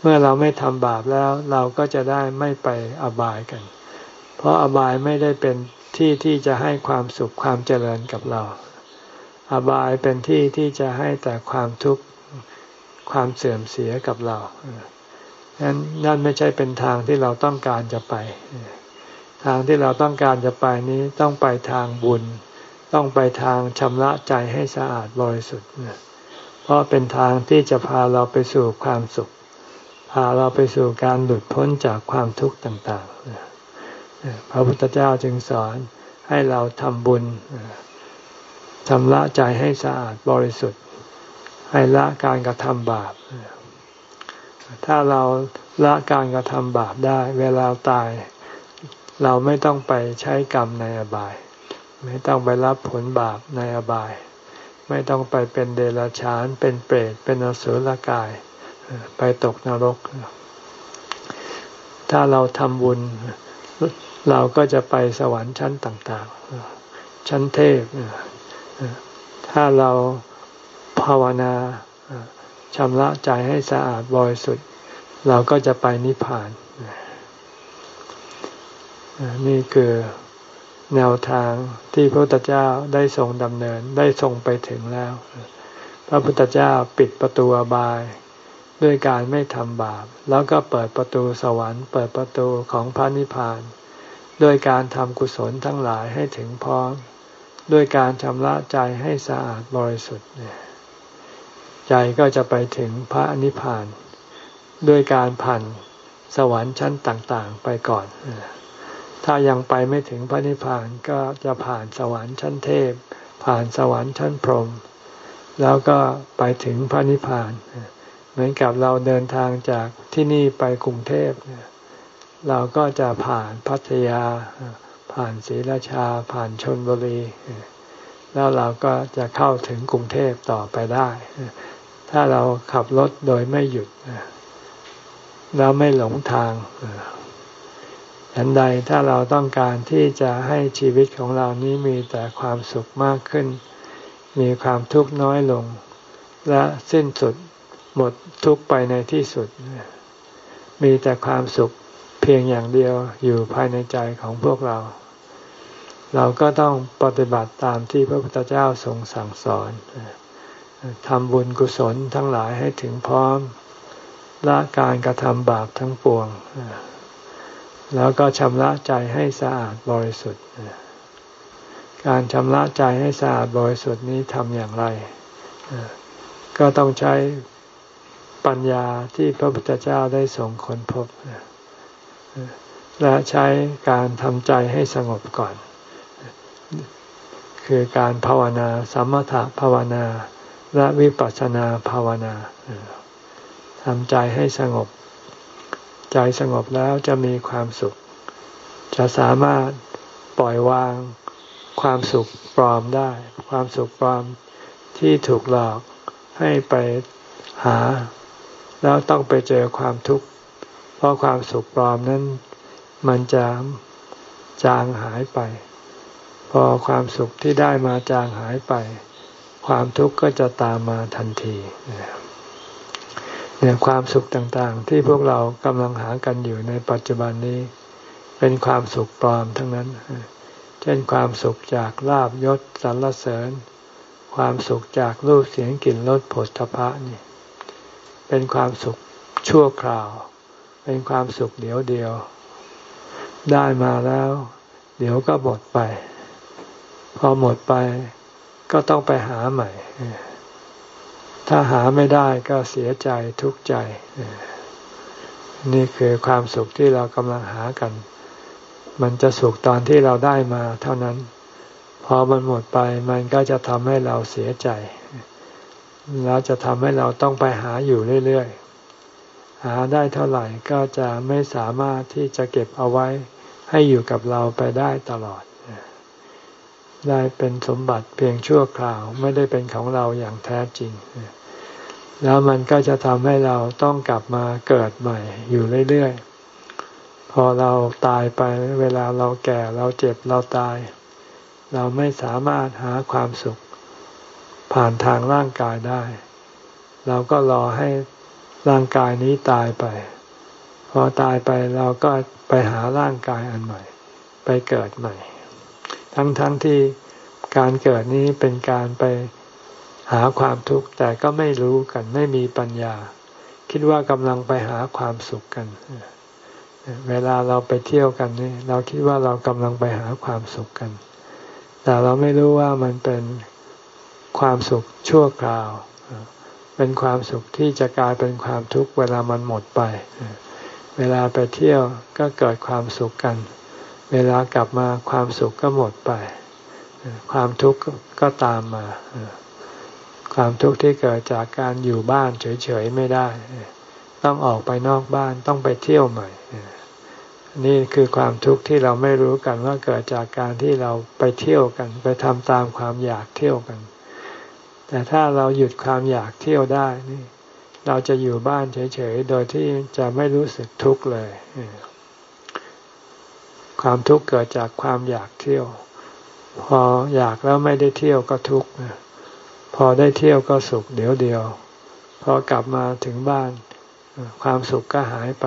เมื่อเราไม่ทำบาปแล้วเราก็จะได้ไม่ไปอบายกัน เพราะอบายไม่ได้เป็นที่ที่จะให้ความสุขความเจริญกับเรา อบายเป็นที่ที่จะให้แต่ความทุกข์ความเสื่อมเสียกับเรา นั้นนั่นไม่ใช่เป็นทางที่เราต้องการจะไป ทางที่เราต้องการจะไปนี้ต้องไปทางบุญ ต้องไปทางชำระใจให้สะอาดบริสุทธิ์เพราะเป็นทางที่จะพาเราไปสู่ความสุข พาเราไปสู่การหลุดพ้นจากความทุกข์ต่างๆ พระพุทธเจ้าจึงสอนให้เราทำบุญชำระใจให้สะอาดบริสุทธิ์ ให้ละการกระทำบาป ถ้าเราละการกระทำบาปได้ เวลาตาย เราไม่ต้องไปใช้กรรมในอบาย ไม่ต้องไปรับผลบาปในอบาย ไม่ต้องไปเป็นเดรัจฉาน เป็นเปรต เป็นอสุรกาย ไปตกนรก ถ้าเราทำบุญ เราก็จะไปสวรรค์ชั้นต่าง ๆ ชั้นเทพ ถ้าเราภาวนา ชำระใจให้สะอาดบริสุทธิ์ เราก็จะไปนิพพาน นี่คือแนวทางที่พระพุทธเจ้าได้ทรงดำเนินได้ทรงไปถึงแล้ว พระพุทธเจ้าปิดประตูบายด้วยการไม่ทำบาป แล้วก็เปิดประตูสวรรค์ เปิดประตูของพระนิพพาน ด้วยการทำกุศลทั้งหลายให้ถึงพร้อมด้วยการชำระใจให้สะอาดบริสุทธิ์เนี่ย ใจก็จะไปถึงพระนิพพาน ด้วยการผ่านสวรรค์ชั้นต่างๆ ไปก่อน ถ้ายังไปไม่ถึงพระนิพพานก็จะผ่านสวรรค์ชั้นเทพ ผ่านสวรรค์ชั้นพรหมแล้วก็ไปถึงพระนิพพาน เหมือนกับเราเดินทางจากที่นี่ไปกรุงเทพ เราก็จะผ่านพัทยา ผ่านศรีราชา ผ่านชนบุรี แล้วเราก็จะเข้าถึงกรุงเทพต่อไปได้ ถ้าเราขับรถโดยไม่หยุดแล้วไม่หลงทางฉันใดถ้าเราต้องการที่จะให้ชีวิตของเรานี้มีแต่ความสุขมากขึ้น มีความทุกข์น้อยลง และสิ้นสุดหมดทุกไปในที่สุด มีแต่ความสุขเพียงอย่างเดียวอยู่ภายในใจของพวกเรา เราก็ต้องปฏิบัติตามที่พระพุทธเจ้าทรงสั่งสอน ทำบุญกุศลทั้งหลายให้ถึงพร้อมละการกระทำบาปทั้งปวง แล้วก็ชำระใจให้สะอาดบริสุทธิ์ การชำระใจให้สะอาดบริสุทธิ์นี้ทำอย่างไร ก็ต้องใช้ปัญญาที่พระพุทธเจ้าได้ส่งคนพบ และใช้การทำใจให้สงบก่อน คือการภาวนา สมถะภาวนา และวิปัสสนาภาวนาทำใจให้สงบ ใจสงบแล้วจะมีความสุข จะสามารถปล่อยวางความสุขปลอมได้ ความสุขปลอมที่ถูกหลอกให้ไปหา แล้วต้องไปเจอความทุกข์ เพราะความสุขปลอมนั้นมันจะจางหายไป พอความสุขที่ได้มาจางหายไป ความทุกข์ก็จะตามมาทันทีเนี่ยความสุขต่างๆ ที่พวกเรากำลังหากันอยู่ในปัจจุบันนี้ เป็นความสุขปลอมทั้งนั้น เช่นความสุขจากลาบยศสรรเสริญ ความสุขจากรูปเสียงกลิ่นรสผลทพะนี่ เป็นความสุขชั่วคราว เป็นความสุขเดียวเดียว ได้มาแล้ว เดี๋ยวก็หมดไป พอหมดไป ก็ต้องไปหาใหม่ ถ้าหาไม่ได้ก็เสียใจทุกข์ใจ นี่คือความสุขที่เรากำลังหากัน มันจะสุขตอนที่เราได้มาเท่านั้น พอมันหมดไปมันก็จะทำให้เราเสียใจ แล้วจะทำให้เราต้องไปหาอยู่เรื่อยๆ หาได้เท่าไหร่ก็จะไม่สามารถที่จะเก็บเอาไว้ให้อยู่กับเราไปได้ตลอด ได้เป็นสมบัติเพียงชั่วคราว ไม่ได้เป็นของเราอย่างแท้จริง แล้วมันก็จะทำให้เราต้องกลับมาเกิดใหม่อยู่เรื่อยๆ พอเราตายไปเวลาเราแก่เราเจ็บเราตาย เราไม่สามารถหาความสุข ผ่านทางร่างกายได้ เราก็รอให้ร่างกายนี้ตายไป พอตายไปเราก็ไปหาร่างกายอันใหม่ ไปเกิดใหม่ ทั้งๆทที่การเกิดนี้เป็นการไปหาความทุกข์แต่ก็ไม่รู้กันไม่มีปัญญา คิดว่ากำลังไปหาความสุขกัน เวลาเราไปเที่ยวกันนี่เราคิดว่าเรากำลังไปหาความสุขกัน แต่เราไม่รู้ว่ามันเป็นความสุขชั่วคราว เป็นความสุขที่จะกลายเป็นความทุกข์เวลามันหมดไป เวลาไปเที่ยวก็เกิดความสุขกัน เวลากลับมาความสุขก็หมดไป ความทุกข์ก็ตามมา ความทุกข์ที่เกิดจากการอยู่บ้านเฉยๆไม่ได้ ต้องออกไปนอกบ้านต้องไปเที่ยวใหม่ นี่คือความทุกข์ที่เราไม่รู้กันว่าเกิดจากการที่เราไปเที่ยวกัน ไปทำตามความอยากเที่ยวกัน แต่ถ้าเราหยุดความอยากเที่ยวได้นี่เราจะอยู่บ้านเฉยๆ โดยที่จะไม่รู้สึกทุกข์เลย ความทุกข์เกิดจากความอยากเที่ยว พออยากแล้วไม่ได้เที่ยวก็ทุกข์พอได้เที่ยวก็สุขเดี๋ยวเดียว พอกลับมาถึงบ้าน ความสุขก็หายไป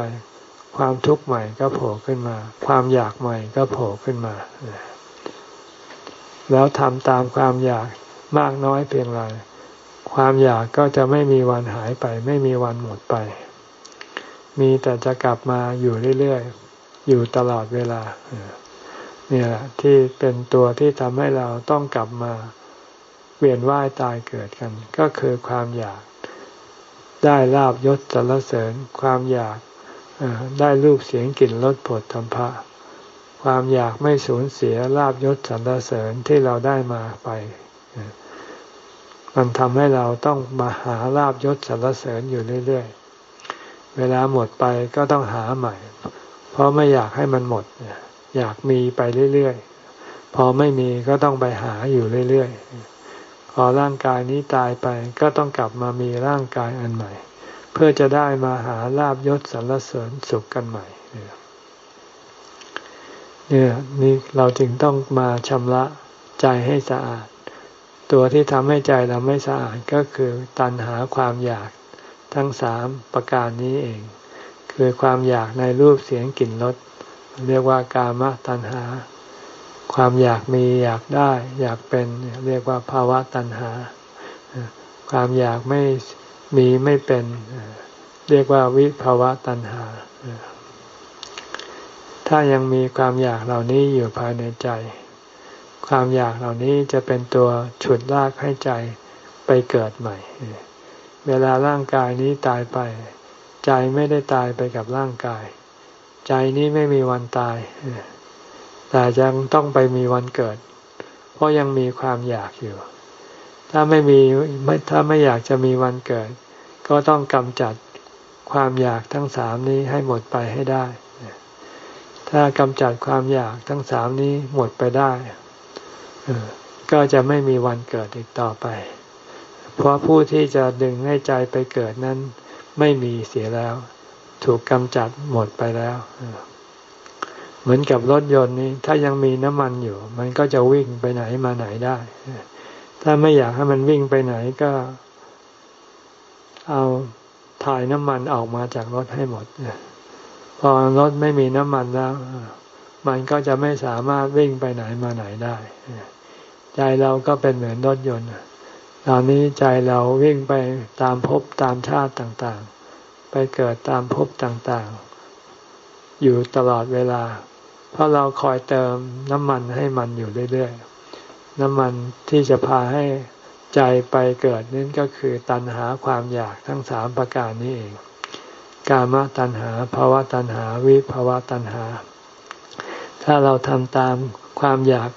ความทุกข์ใหม่ก็โผล่ขึ้นมา ความอยากใหม่ก็โผล่ขึ้นมา แล้วทำตามความอยากมากน้อยเพียงไรความอยากก็จะไม่มีวันหายไป ไม่มีวันหมดไป มีแต่จะกลับมาอยู่เรื่อยๆ อยู่ตลอดเวลาเนี่ยที่เป็นตัวที่ทำให้เราต้องกลับมาเวียนว่ายตายเกิดกัน ก็คือความอยากได้ลาบยศสรรเสริญ ความอยากได้รูปเสียงกลิ่นรสผลธรรมะความอยากไม่สูญเสียลาบยศสรรเสริญที่เราได้มาไป มันทำให้เราต้องมาหาลาบยศสรรเสริญอยู่เรื่อยๆ เวลาหมดไปก็ต้องหาใหม่ เพราะไม่อยากให้มันหมด อยากมีไปเรื่อยๆ พอไม่มีก็ต้องไปหาอยู่เรื่อยๆ พอร่างกายนี้ตายไปก็ต้องกลับมามีร่างกายอันใหม่ เพื่อจะได้มาหาลาบยศสรรเสริญสุขกันใหม่เนี่ยนี่เราจึงต้องมาชำระใจให้สะอาด ตัวที่ทำให้ใจเราไม่สะอาดก็คือตัณหาความอยากทั้งสามประการนี้เอง คือความอยากในรูปเสียงกลิ่นรสเรียกว่ากามตัณหา ความอยากมีอยากได้ อยากเป็นเรียกว่าภาวะตัณหา ความอยากไม่มีไม่เป็น เรียกว่าวิภาวะตัณหา ถ้ายังมีความอยากเหล่านี้อยู่ภายในใจ ความอยากเหล่านี้จะเป็นตัวฉุดลากให้ใจไปเกิดใหม่ เวลาร่างกายนี้ตายไป ใจไม่ได้ตายไปกับร่างกาย ใจนี้ไม่มีวันตาย แต่ยังต้องไปมีวันเกิด เพราะยังมีความอยากอยู่ ถ้าไม่มีไม่ถ้าไม่อยากจะมีวันเกิด ก็ต้องกำจัดความอยากทั้งสามนี้ให้หมดไปให้ได้ ถ้ากำจัดความอยากทั้งสามนี้หมดไปได้ก็จะไม่มีวันเกิดอีกต่อไป เพราะผู้ที่จะดึงให้ใจไปเกิดนั้น ไม่มีเสียแล้ว ถูกกำจัดหมดไปแล้ว เหมือนกับรถยนต์นี้ ถ้ายังมีน้ำมันอยู่ มันก็จะวิ่งไปไหนมาไหนได้ ถ้าไม่อยากให้มันวิ่งไปไหนก็ เอาถ่ายน้ำมันออกมาจากรถให้หมดพอรถไม่มีน้ำมันแล้วมันก็จะไม่สามารถวิ่งไปไหนมาไหนได้ ใจเราก็เป็นเหมือนรถยนต์ ตอนนี้ใจเราวิ่งไปตามภพตามชาติต่างๆ ไปเกิดตามภพต่างๆ อยู่ตลอดเวลา เพราะเราคอยเติมน้ำมันให้มันอยู่เรื่อยๆ น้ำมันที่จะพาให้ใจไปเกิดนั่นก็คือตัณหาความอยากทั้งสามประการนี้เอง กามตัณหาภาวะตัณหา วิภาวะตัณหา ถ้าเราทำตามความอยาก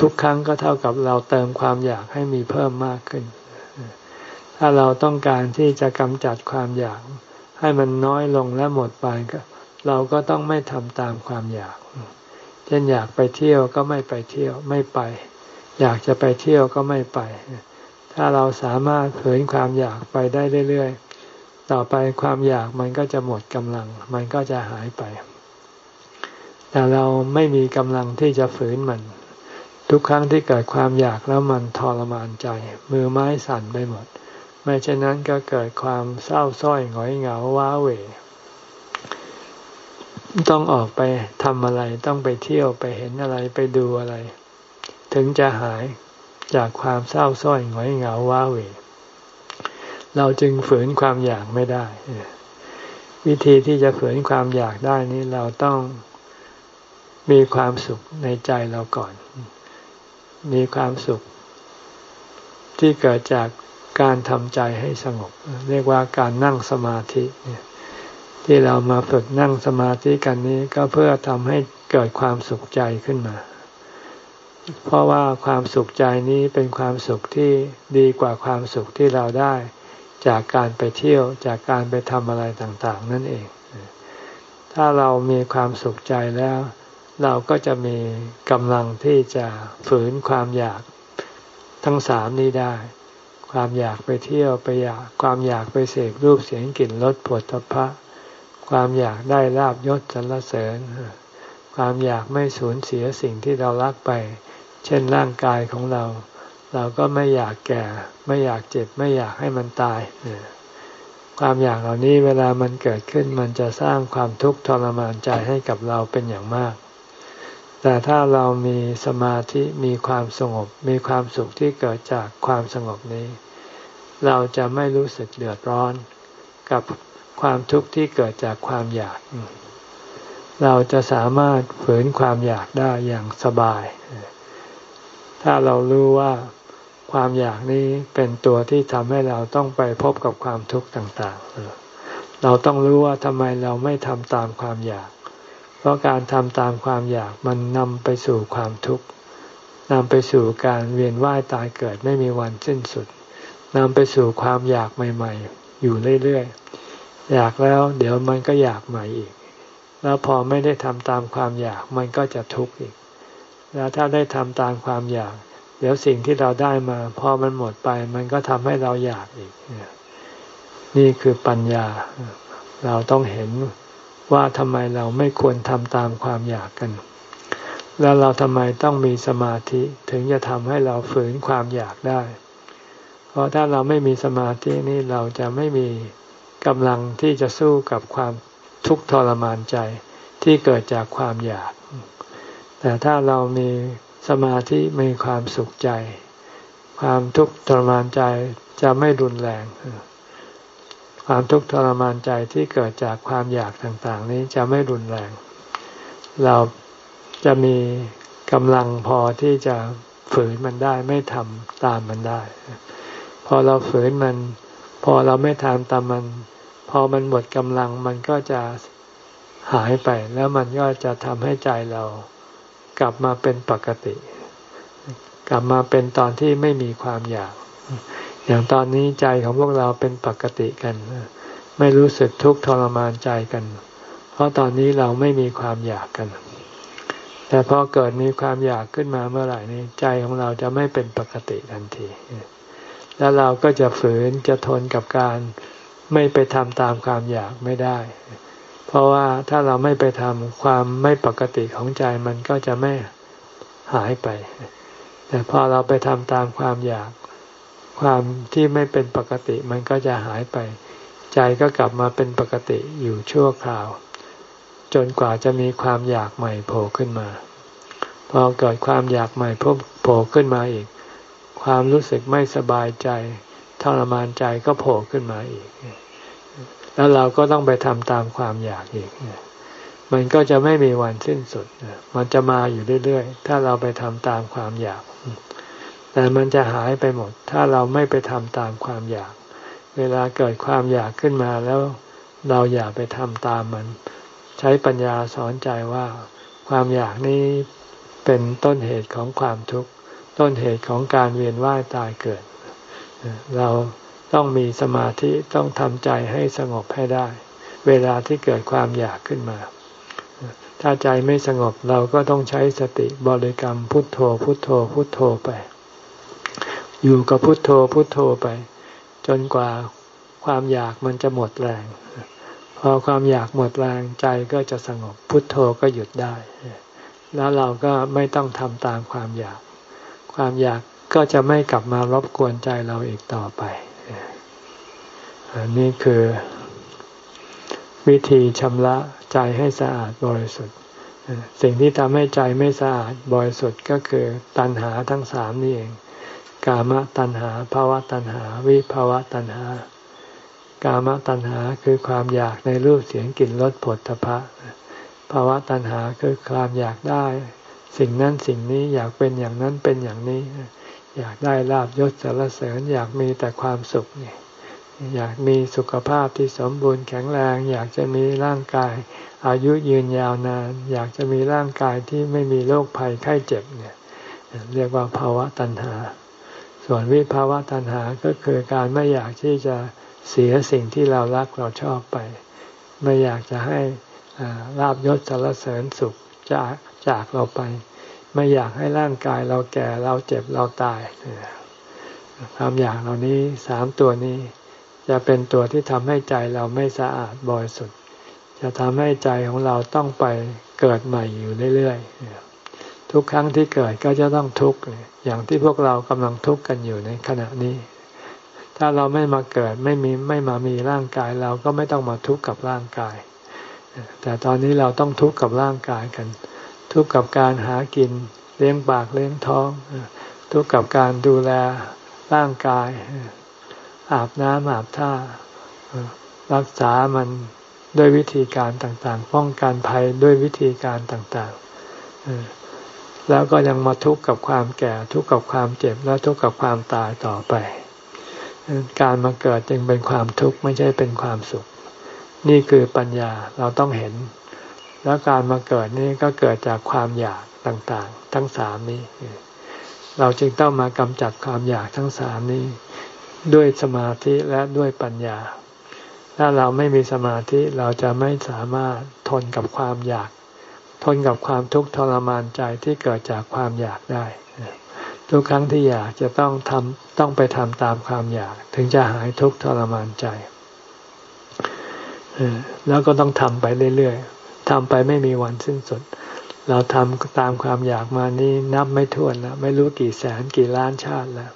ทุกครั้งก็เท่ากับเราเติมความอยากให้มีเพิ่มมากขึ้น ถ้าเราต้องการที่จะกำจัดความอยาก ให้มันน้อยลงและหมดไปก็เราก็ต้องไม่ทำตามความอยาก เช่นอยากไปเที่ยวก็ไม่ไปเที่ยวไม่ไป อยากจะไปเที่ยวก็ไม่ไป ถ้าเราสามารถฝืนความอยากไปได้เรื่อยๆ ต่อไปความอยากมันก็จะหมดกำลัง มันก็จะหายไป แต่เราไม่มีกำลังที่จะฝืนมัน ทุกครั้งที่เกิดความอยากแล้วมันทรมานใจ มือไม้สั่นไปหมด ไม่เช่นนั้นก็เกิดความเศร้าส้อยหงอยเหงาว้าเหวต้องออกไปทำอะไรต้องไปเที่ยวไปเห็นอะไรไปดูอะไร ถึงจะหายจากความเศร้าส้อยหงอยเหงาว้าเหวเราจึงฝืนความอยากไม่ได้ วิธีที่จะฝืนความอยากได้นี้เราต้องมีความสุขในใจเราก่อน มีความสุข ที่เกิดจากการทำใจให้สงบ เรียกว่าการนั่งสมาธิที่เรามาฝึกนั่งสมาธิกันนี้ก็เพื่อทำให้เกิดความสุขใจขึ้นมา เพราะว่าความสุขใจนี้เป็นความสุขที่ดีกว่าความสุขที่เราได้จากการไปเที่ยวจากการไปทำอะไรต่าง ๆ นั่นเอง ถ้าเรามีความสุขใจแล้ว เราก็จะมีกำลังที่จะฝืนความอยากทั้งสามนี้ได้ ความอยากไปเที่ยวไปอยากความอยากไปเสกรูปเสียงกลิ่นรสผลตภะความอยากได้ลาบยศสรรเสริญ ความอยากไม่สูญเสียสิ่งที่เรารักไป เช่นร่างกายของเรา เราก็ไม่อยากแก่ ไม่อยากเจ็บ ไม่อยากให้มันตายความอยากเหล่านี้เวลามันเกิดขึ้นมันจะสร้างความทุกข์ทรมานใจให้กับเราเป็นอย่างมาก แต่ถ้าเรามีสมาธิมีความสงบ มีความสุขที่เกิดจากความสงบนี้ เราจะไม่รู้สึกเดือดร้อน กับความทุกข์ที่เกิดจากความอยาก เราจะสามารถฝืนความอยากได้อย่างสบาย ถ้าเรารู้ว่าความอยากนี้เป็นตัวที่ทำให้เราต้องไปพบกับความทุกข์ต่าง ๆ เราต้องรู้ว่าทำไมเราไม่ทำตามความอยาก เพราะการทำตามความอยากมันนำไปสู่ความทุกข์นำไปสู่การเวียนว่ายตายเกิดไม่มีวันสิ้นสุดนำไปสู่ความอยากใหม่ ๆ อยู่เรื่อยๆ อยากแล้วเดี๋ยวมันก็อยากใหม่อีก แล้วพอไม่ได้ทำตามความอยากมันก็จะทุกข์อีก แล้วถ้าได้ทำตามความอยาก เดี๋ยวสิ่งที่เราได้มา พอมันหมดไปมันก็ทำให้เราอยากอีก นี่คือปัญญา เราต้องเห็น ว่าทำไมเราไม่ควรทำตามความอยากกัน แล้วเราทำไมต้องมีสมาธิถึงจะทำให้เราฝืนความอยากได้ เพราะถ้าเราไม่มีสมาธินี่เราจะไม่มีกำลังที่จะสู้กับความทุกข์ทรมานใจที่เกิดจากความอยาก แต่ถ้าเรามีสมาธิมีความสุขใจ ความทุกข์ทรมานใจจะไม่รุนแรง ความทุกข์ทรมานใจที่เกิดจากความอยากต่างๆ นี้จะไม่รุนแรง เราจะมีกำลังพอที่จะฝืนมันได้ไม่ทำตามมันได้ พอเราฝืนมัน พอเราไม่ทำตามมัน พอมันหมดกำลังมันก็จะหายไป แล้วมันก็จะทำให้ใจเรากลับมาเป็นปกติ กลับมาเป็นตอนที่ไม่มีความอยาก อย่างตอนนี้ใจของพวกเราเป็นปกติกัน ไม่รู้สึกทุกข์ทรมานใจกัน เพราะตอนนี้เราไม่มีความอยากกัน แต่พอเกิดมีความอยากขึ้นมาเมื่อไหร่นี้ใจของเราจะไม่เป็นปกติทันที แล้วเราก็จะฝืนจะทนกับการไม่ไปทำตามความอยากไม่ได้ เพราะว่าถ้าเราไม่ไปทำความไม่ปกติของใจมันก็จะไม่หายไป แต่พอเราไปทำตามความอยาก ความที่ไม่เป็นปกติมันก็จะหายไป ใจก็กลับมาเป็นปกติอยู่ชั่วคราว จนกว่าจะมีความอยากใหม่โผล่ขึ้นมา พอเกิดความอยากใหม่โผล่ขึ้นมาอีก ความรู้สึกไม่สบายใจทรมานใจก็โผล่ขึ้นมาอีก แล้วเราก็ต้องไปทำตามความอยากอีก มันก็จะไม่มีวันสิ้นสุด มันจะมาอยู่เรื่อยๆ ถ้าเราไปทำตามความอยาก แต่มันจะหายไปหมด ถ้าเราไม่ไปทำตามความอยาก เวลาเกิดความอยากขึ้นมาแล้ว เราอย่าไปทำตามมัน ใช้ปัญญาสอนใจว่า ความอยากนี้เป็นต้นเหตุของความทุกข์ ต้นเหตุของการเวียนว่ายตายเกิด เราต้องมีสมาธิต้องทำใจให้สงบให้ได้ เวลาที่เกิดความอยากขึ้นมา ถ้าใจไม่สงบเราก็ต้องใช้สติบริกรรมพุทโธพุทโธพุทโธไป อยู่กับพุทโธพุทโธไป จนกว่าความอยากมันจะหมดแรง พอความอยากหมดแรงใจก็จะสงบพุทโธก็หยุดได้ แล้วเราก็ไม่ต้องทำตามความอยาก ความอยากก็จะไม่กลับมารบกวนใจเราอีกต่อไปอันนี้คือ วิธีชำระใจให้สะอาดบริสุทธิ์ สิ่งที่ทำให้ใจไม่สะอาดบริสุทธิ์ก็คือตัณหาทั้งสามนี่เอง กามตัณหาภาวะตัณหา วิภาวะตัณหา กามตัณหาคือความอยากในรูปเสียงกลิ่นรสผลตภะภาวะตัณหาคือความอยากได้ สิ่งนั้นสิ่งนี้อยากเป็นอย่างนั้นเป็นอย่างนี้ อยากได้ลาบยศสารเสริญอยากมีแต่ความสุขนี่อยากมีสุขภาพที่สมบูรณ์แข็งแรง อยากจะมีร่างกาย อายุยืนยาวนาน อยากจะมีร่างกายที่ไม่มีโรคภัยไข้เจ็บเนี่ย เรียกว่าภาวะตัณหา ส่วนวิภาวะตัณหาก็คือการไม่อยากที่จะเสียสิ่งที่เรารักเราชอบไป ไม่อยากจะให้ลาบยศสารเสริญสุขจากจากเราไป ไม่อยากให้ร่างกายเราแก่เราเจ็บเราตายความอยากเหล่านี้สามตัวนี้ จะเป็นตัวที่ทำให้ใจเราไม่สะอาดบริสุทธิ์จะทำให้ใจของเราต้องไปเกิดใหม่อยู่เรื่อยๆ ทุกครั้งที่เกิดก็จะต้องทุกข์อย่างที่พวกเรากำลังทุกข์กันอยู่ในขณะนี้ ถ้าเราไม่มาเกิดไม่มีไม่มามีร่างกายเราก็ไม่ต้องมาทุกข์กับร่างกาย แต่ตอนนี้เราต้องทุกข์กับร่างกายกัน ทุกข์กับการหากินเลี้ยงปากเลี้ยงท้อง ทุกข์กับการดูแลร่างกาย อาบน้ำอาบท่า รักษามันด้วยวิธีการต่างๆ ป้องกันภัยด้วยวิธีการต่างๆ แล้วก็ยังมาทุกข์กับความแก่ทุกข์กับความเจ็บแล้วทุกข์กับความตายต่อไป การมาเกิดจึงเป็นความทุกข์ไม่ใช่เป็นความสุข นี่คือปัญญาเราต้องเห็น แล้วการมาเกิดนี่ก็เกิดจากความอยากต่างๆ ทั้งสามนี้ เราจึงต้องมากำจัดความอยากทั้งสามนี้ ด้วยสมาธิและด้วยปัญญา ถ้าเราไม่มีสมาธิเราจะไม่สามารถทนกับความอยาก ทนกับความทุกข์ทรมานใจที่เกิดจากความอยากได้ ทุกครั้งที่อยากจะต้องทำต้องไปทำตามความอยาก ถึงจะหายทุกข์ทรมานใจแล้วก็ต้องทำไปเรื่อยๆทำไปไม่มีวันสิ้นสุด เราทำตามความอยากมานี่นับไม่ถ้วนแล้วไม่รู้กี่แสนกี่ล้านชาติแล้ว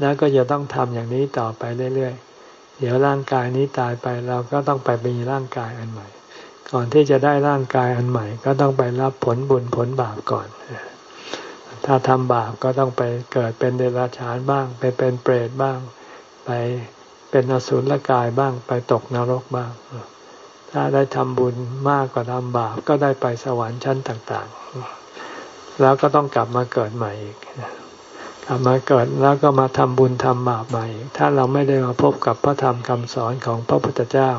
แล้วก็จะต้องทำอย่างนี้ต่อไปเรื่อยๆเดี๋ยวร่างกายนี้ตายไปเราก็ต้องไปมีร่างกายอันใหม่ ก่อนที่จะได้ร่างกายอันใหม่ ก็ต้องไปรับผลบุญผลบาปก่อน ถ้าทำบาปก็ต้องไปเกิดเป็นเดรัจฉานบ้าง ไปเป็นเปรตบ้าง ไปเป็นอสุรกายบ้าง ไปตกนรกบ้าง ถ้าได้ทำบุญมากกว่าทำบาปก็ได้ไปสวรรค์ชั้นต่างๆ แล้วก็ต้องกลับมาเกิดใหม่อีกกลับมาเกิดแล้วก็มาทำบุญทำบาปใหม่ ถ้าเราไม่ได้มาพบกับพระธรรมคำสอนของพระพุทธเจ้า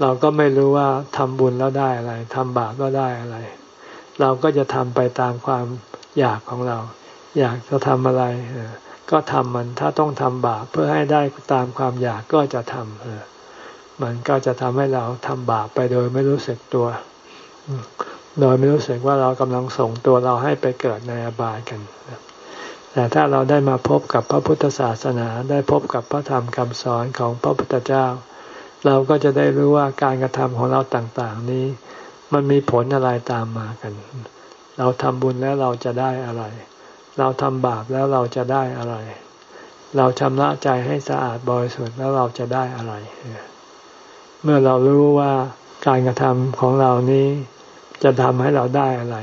เราก็ไม่รู้ว่าทำบุญแล้วได้อะไรทำบาปแล้วได้อะไร เราก็จะทำไปตามความอยากของเรา อยากจะทำอะไร ก็ทำมันถ้าต้องทำบาปเพื่อให้ได้ตามความอยากก็จะทำมันก็จะทำให้เราทำบาปไปโดยไม่รู้สึกตัว โดยไม่รู้สึกว่าเรากำลังส่งตัวเราให้ไปเกิดในอบายกันแต่ถ้าเราได้มาพบกับพระพุทธศาสนาได้พบกับพระธรรมคำสอนของพระพุทธเจ้า เราก็จะได้รู้ว่าการกระทำของเราต่างๆ นี้ มันมีผลอะไรตามมากัน เราทำบุญแล้วเราจะได้อะไร เราทำบาปแล้วเราจะได้อะไร เราชำระใจให้สะอาดบริสุทธิ์แล้วเราจะได้อะไร เมื่อเรารู้ว่าการกระทำของเรานี้จะทำให้เราได้อะไร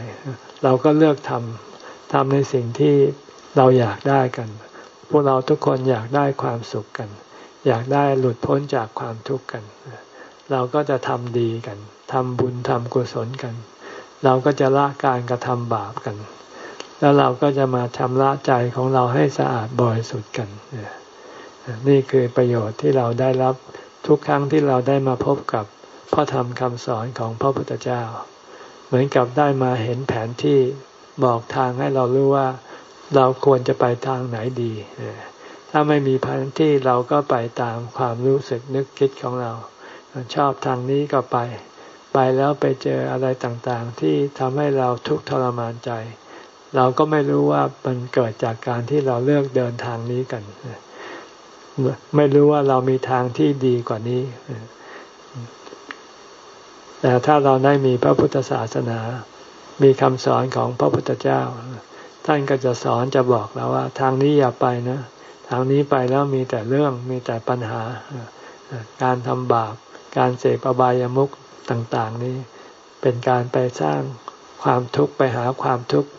เราก็เลือกทำทำในสิ่งที่เราอยากได้กัน พวกเราทุกคนอยากได้ความสุขกัน อยากได้หลุดพ้นจากความทุกข์กัน เราก็จะทำดีกันทำบุญทำกุศลกัน เราก็จะละการกระทำบาปกัน แล้วเราก็จะมาชำระใจของเราให้สะอาดบริสุทธิ์กัน นี่คือประโยชน์ที่เราได้รับทุกครั้งที่เราได้มาพบกับพระธรรมคำสอนของพระพุทธเจ้า เหมือนกับได้มาเห็นแผนที่บอกทางให้เรารู้ว่า เราควรจะไปทางไหนดี ถ้าไม่มีแผนที่เราก็ไปตามความรู้สึกนึกคิดของเรา ชอบทางนี้ก็ไป ไปแล้วไปเจออะไรต่างๆ ที่ทำให้เราทุกข์ทรมานใจเเราก็ไม่รู้ว่ามันเกิดจากการที่เราเลือกเดินทางนี้กัน ไม่รู้ว่าเรามีทางที่ดีกว่านี้ แต่ถ้าเราได้มีพระพุทธศาสนา มีคำสอนของพระพุทธเจ้า ท่านก็จะสอนจะบอกเราว่า ทางนี้อย่าไปนะ ทางนี้ไปแล้วมีแต่เรื่องมีแต่ปัญหา การทำบาป การเสพอบายามุขต่างๆ นี้ เป็นการไปสร้างความทุกข์ไปหาความทุกข์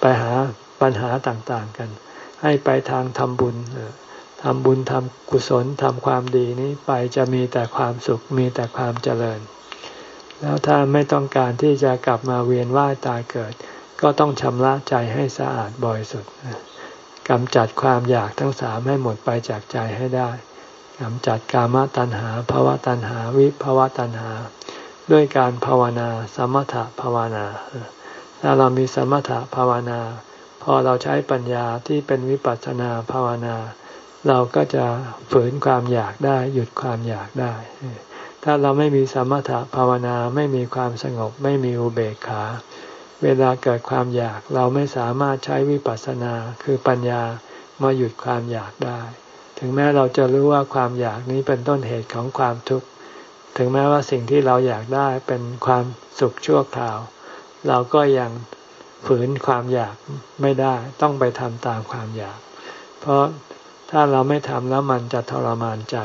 ไปหาปัญหาต่างๆกัน ให้ไปทางทำบุญทำบุญทำกุศลทำความดีนี้ไปจะมีแต่ความสุขมีแต่ความเจริญ แล้วถ้าไม่ต้องการที่จะกลับมาเวียนว่ายตายเกิด ก็ต้องชำระใจให้สะอาดบริสุทธิ์ กำจัดความอยากทั้งสามให้หมดไปจากใจให้ได้กำจัดกามตัณหาภาวะตัณหาวิภาวะตัณหา ด้วยการภาวนา สมถะภาวนา ถ้าเรามีสมถะภาวนา พอเราใช้ปัญญาที่เป็นวิปัสสนาภาวนา เราก็จะฝืนความอยากได้ หยุดความอยากได้ ถ้าเราไม่มีสมถะภาวนาไม่มีความสงบไม่มีอุเบกขา เวลาเกิดความอยากเราไม่สามารถใช้วิปัสสนาคือปัญญามาหยุดความอยากได้ ถึงแม้เราจะรู้ว่าความอยากนี้เป็นต้นเหตุของความทุกข์ ถึงแม้ว่าสิ่งที่เราอยากได้เป็นความสุขชั่วคราว เราก็ยังฝืนความอยากไม่ได้ ต้องไปทำตามความอยาก เพราะถ้าเราไม่ทำแล้วมันจะทรมานใจ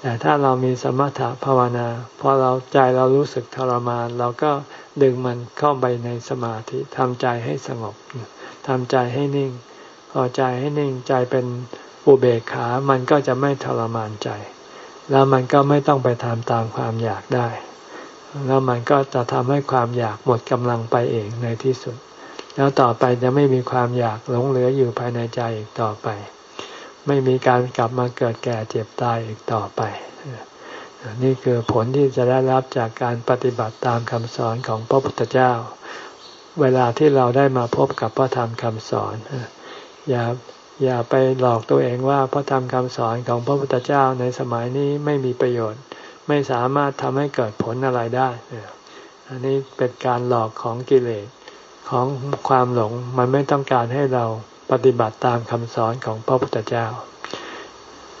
แต่ถ้าเรามีสมถะภาวนาพอเราใจเรารู้สึกทรมาน เราก็ดึงมันเข้าไปในสมาธิทำใจให้สงบทำใจให้นิ่ง พอใจให้นิ่งใจเป็นอุเบกขา มันก็จะไม่ทรมานใจ แล้วมันก็ไม่ต้องไปทำตามความอยากได้ แล้วมันก็จะทำให้ความอยากหมดกำลังไปเองในที่สุด แล้วต่อไปจะไม่มีความอยากหลงเหลืออยู่ภายในใจอีกต่อไป ไม่มีการกลับมาเกิดแก่เจ็บตายอีกต่อไป นี่คือผลที่จะได้รับจากการปฏิบัติตามคำสอนของพระพุทธเจ้า เวลาที่เราได้มาพบกับพระธรรมคำสอน อย่าอย่าไปหลอกตัวเองว่าพระธรรมคำสอนของพระพุทธเจ้าในสมัยนี้ไม่มีประโยชน์ ไม่สามารถทำให้เกิดผลอะไรได้ อันนี้เป็นการหลอกของกิเลสของความหลงมันไม่ต้องการให้เรา ปฏิบัติตามคำสอนของพระพุทธเจ้า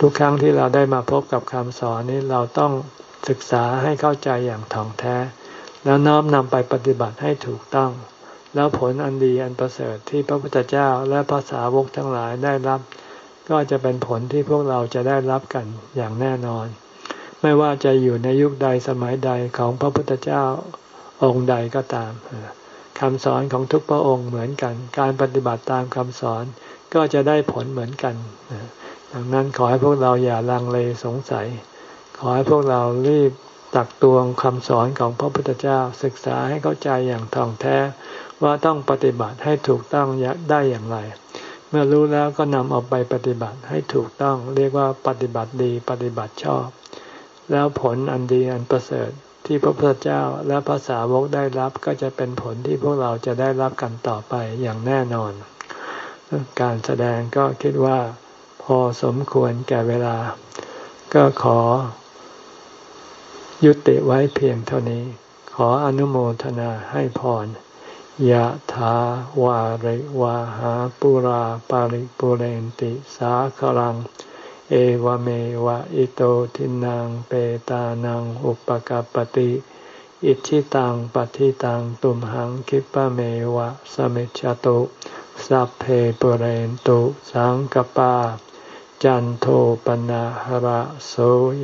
ทุกครั้งที่เราได้มาพบกับคำสอนนี้เราต้องศึกษาให้เข้าใจอย่างถ่องแท้ แล้วน้อมนำไปปฏิบัติให้ถูกต้อง แล้วผลอันดีอันประเสริฐที่พระพุทธเจ้าและภาษาวกทั้งหลายได้รับ ก็จะเป็นผลที่พวกเราจะได้รับกันอย่างแน่นอน ไม่ว่าจะอยู่ในยุคใดสมัยใดของพระพุทธเจ้าองค์ใดก็ตาม คำสอนของทุกพระองค์เหมือนกัน การปฏิบัติตามคำสอนก็จะได้ผลเหมือนกัน ดังนั้นขอให้พวกเราอย่าลังเลสงสัย ขอให้พวกเรารีบตักตวงคำสอนของพระพุทธเจ้าศึกษาให้เข้าใจอย่างท่องแท้ ว่าต้องปฏิบัติให้ถูกต้องได้อย่างไร เมื่อรู้แล้วก็นำเอาไปปฏิบัติให้ถูกต้อง เรียกว่าปฏิบัติดีปฏิบัติชอบ แล้วผลอันดีอันประเสริฐ ที่พระพุทธเจ้าและภาษาวกได้รับก็จะเป็นผลที่พวกเราจะได้รับกันต่อไปอย่างแน่นอน การแสดงก็คิดว่าพอสมควรแก่เวลา ก็ขอ ยุติไว้เพียงเท่านี้ ขออนุโมทนาให้พรยะถาวาริวาหาปุราปาริปุเรนติสาคลัง เอวเมวะอิโตทินังเปตานังอุปกาปติอิชิตังปฏิตังตุมหังคิปะเมวะสมิจจตุสัพเพปเรนตุสังกปา จันโทปนะหระโส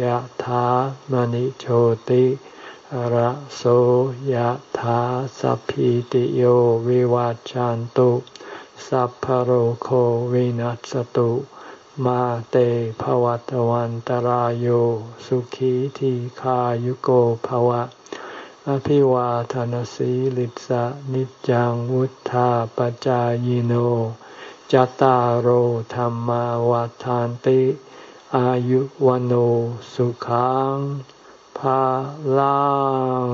ยธามณิโชติระโสยธาสัพพิติโยวิวัจจันตุสัพพโรโควินัสตุ มาเตภวัตวันตารโยสุขีทีขายุโกภวะ อภิวาทานสีลิสะนิจังวุธาปจายโนจตารโหธรรมวาทานติ อายุวันสุขังภาลัง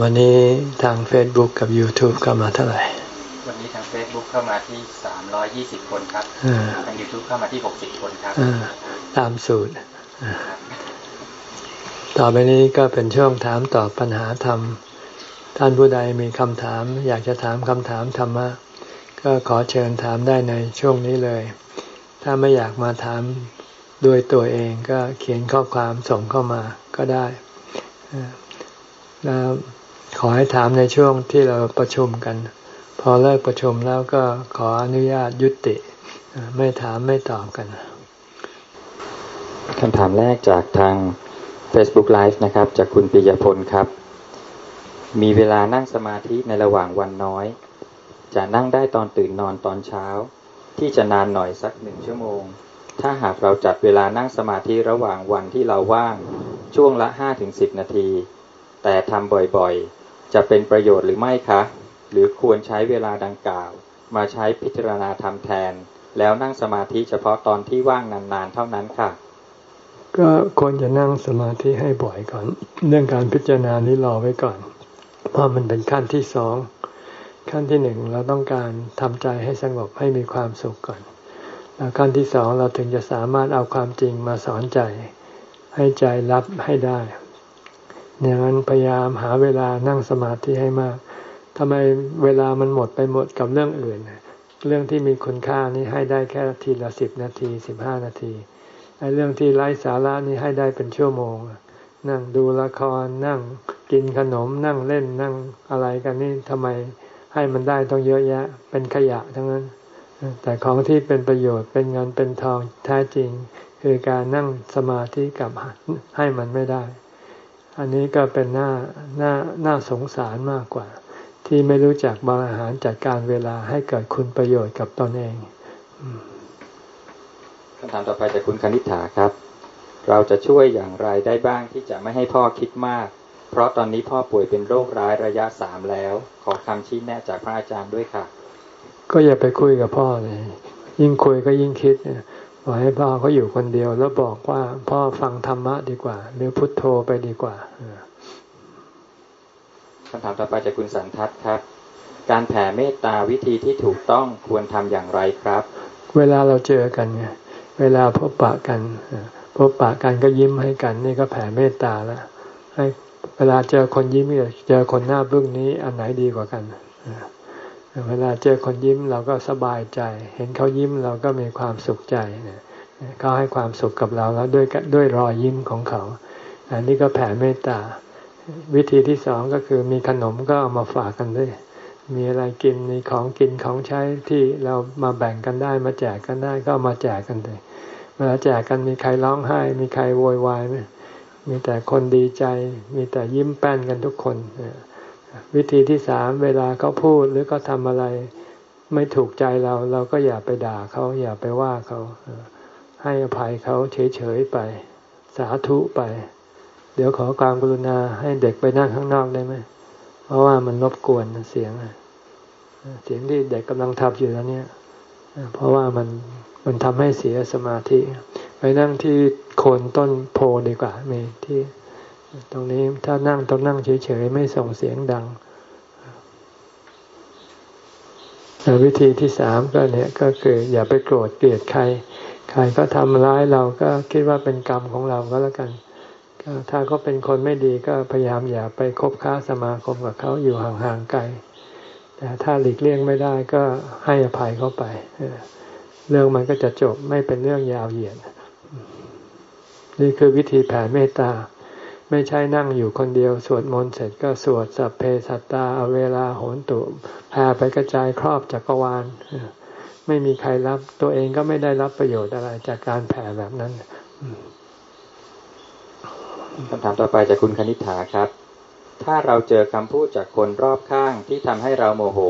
วันนี้ทาง Facebook กับ YouTube ก็มาเท่าไหร่ นนี้ทาง Facebook เข้ามาที่สามร้อยยี่สิบคนครับทาง YouTube เข้ามาที่หกสิบคนครับตามสูตร ต่อไปนี้ก็เป็นช่วงถามตอบปัญหาธรรม ท่านผู้ใดมีคำถาม อยากจะถามคำถามธรรมะ ก็ขอเชิญถามได้ในช่วงนี้เลย ถ้าไม่อยากมาถามด้วยตัวเองก็เขียนข้อความส่งเข้ามาก็ได้แล้วขอให้ถามในช่วงที่เราประชุมกันพ อเลิกประชุมแล้วก็ขออนุญาตยุติ ไม่ถามไม่ตอบกันคำถามแรกจากทาง Facebook Live นะครับ จากคุณปิยพลครับ มีเวลานั่งสมาธิในระหว่างวันน้อย จะนั่งได้ตอนตื่นนอนตอนเช้า ที่จะนานหน่อยสักหนึ่งชั่วโมง ถ้าหากเราจัดเวลานั่งสมาธิระหว่างวันที่เราว่าง ช่วงละห้าถึงสิบนาที แต่ทำบ่อยๆ จะเป็นประโยชน์หรือไม่คะ หรือควรใช้เวลาดังกล่าว มาใช้พิจารณาทำแทน แล้วนั่งสมาธิเฉพาะตอนที่ว่างนานๆเท่านั้นค่ะ ก็ควรจะนั่งสมาธิให้บ่อยก่อน เรื่องการพิจารณานี้รอไว้ก่อน เพราะมันเป็นขั้นที่สองขั้นที่หนึ่งเราต้องการทำใจให้สงบให้มีความสุขก่อนแล้วขั้นที่สองเราถึงจะสามารถเอาความจริงมาสอนใจ ให้ใจรับให้ได้เนี่ยนั้นพยายามหาเวลานั่งสมาธิให้มาก ทำไมเวลามันหมดไปหมดกับเรื่องอื่น เรื่องที่มีคุณค่านี้ให้ได้แค่ทีละสิบนาทีสิบห้านาทีไอ้เรื่องที่ไร้สาระนี่ให้ได้เป็นชั่วโมง นั่งดูละครนั่งกินขนมนั่งเล่นนั่งอะไรกันนี่ทำไมให้มันได้ต้องเยอะแยะ เป็นขยะทั้งนั้น แต่ของที่เป็นประโยชน์เป็นเงินเป็นทองแท้จริง คือการนั่งสมาธิกับให้มันไม่ได้ อันนี้ก็เป็นหน้าหน้าหน้าสงสารมากกว่า ที่ไม่รู้จักบริหารจัดการเวลาให้เกิดคุณประโยชน์กับตนเองคำถามต่อไปจากคุณคณิ t าครับ เราจะช่วยอย่างไรได้บ้างที่จะไม่ให้พ่อคิดมาก เพราะตอนนี้พ่อป่วยเป็นโรคร้ายระยะสามแล้ว ขอคำชี้แนะจากพระอาจารย์ด้วยค่ะ ก็อย่าไปคุยกับพ่อเลย ยิ่งคุยก็ยิ่งคิดเนี่ยบอกให้พ่อเขาอยู่คนเดียวแล้วบอกว่าพ่อฟังธรรมะดีกว่า หรือพุทโธไปดีกว่าคำถามต่อไปจากคุณสันทัศน์ครับ การแผ่เมตตาวิธีที่ถูกต้องควรทำอย่างไรครับ เวลาเราเจอกันเนี่ยเวลาพบปะกัน พบปะกันก็ยิ้มให้กัน นี่ก็แผ่เมตตาแล้วให้เวลาเจอคนยิ้มเจอคนหน้าบึ้งนี้อันไหนดีกว่ากันเวลาเจอคนยิ้มเราก็สบายใจ เห็นเขายิ้มเราก็มีความสุขใจเขาให้ความสุขกับเราแล้วด้วยด้วยรอยยิ้มของเขา อันนี้ก็แผ่เมตตา วิธีที่สองก็คือมีขนมก็เอามาฝากกันด้วย มีอะไรกินมีของกินของใช้ที่เรามาแบ่งกันได้มาแจกกันได้ก็มาแจกกันเลยเวลาแจกกันมีใครร้องไห้ มีใครโวยวายไหมมีแต่คนดีใจ มีแต่ยิ้มแป้นกันทุกคนวิธีที่สามเวลาเขาพูดหรือเขาทำอะไรไม่ถูกใจเราเราก็อย่าไปด่าเขาอย่าไปว่าเขาให้อภัยเขาเฉยๆไป สาธุไป เดี๋ยวขอความกรุณาให้เด็กไปนั่งข้างนอกได้ไหม เพราะว่ามันรบกวนเสียงเสียงที่เด็กกำลังทับอยู่แล้วเนี่ย เพราะว่ามันมันทำให้เสียสมาธิ ไปนั่งที่โคนต้นโพดีกว่ามีที่ ตรงนี้ถ้านั่งต้องนั่งเฉยๆไม่ส่งเสียงดังวิธีที่สามก็เนี่ยก็คืออย่าไปโกรธเกลียดใคร ใครก็ทำร้ายเราก็คิดว่าเป็นกรรมของเราก็แล้วกัน ถ้าเขาเป็นคนไม่ดีก็พยายามอย่าไปคบค้าสมาคมกับเขาอยู่ห่างๆไกล แต่ถ้าหลีกเลี่ยงไม่ได้ก็ให้อภัยเขาไปเรื่องมันก็จะจบไม่เป็นเรื่องยาวเหยียด นี่คือวิธีแผ่เมตตา ไม่ใช่นั่งอยู่คนเดียว สวดมนต์เสร็จก็สวดสัพเพสัตตาเอาเวลาโหนตุแผ่ไปกระจายครอบจักรวาลไม่มีใครรับ ตัวเองก็ไม่ได้รับประโยชน์อะไรจากการแผ่แบบนั้น คำถามต่อไปจากคุณคณิษฐาครับ ถ้าเราเจอคำพูดจากคนรอบข้างที่ทำให้เราโมโห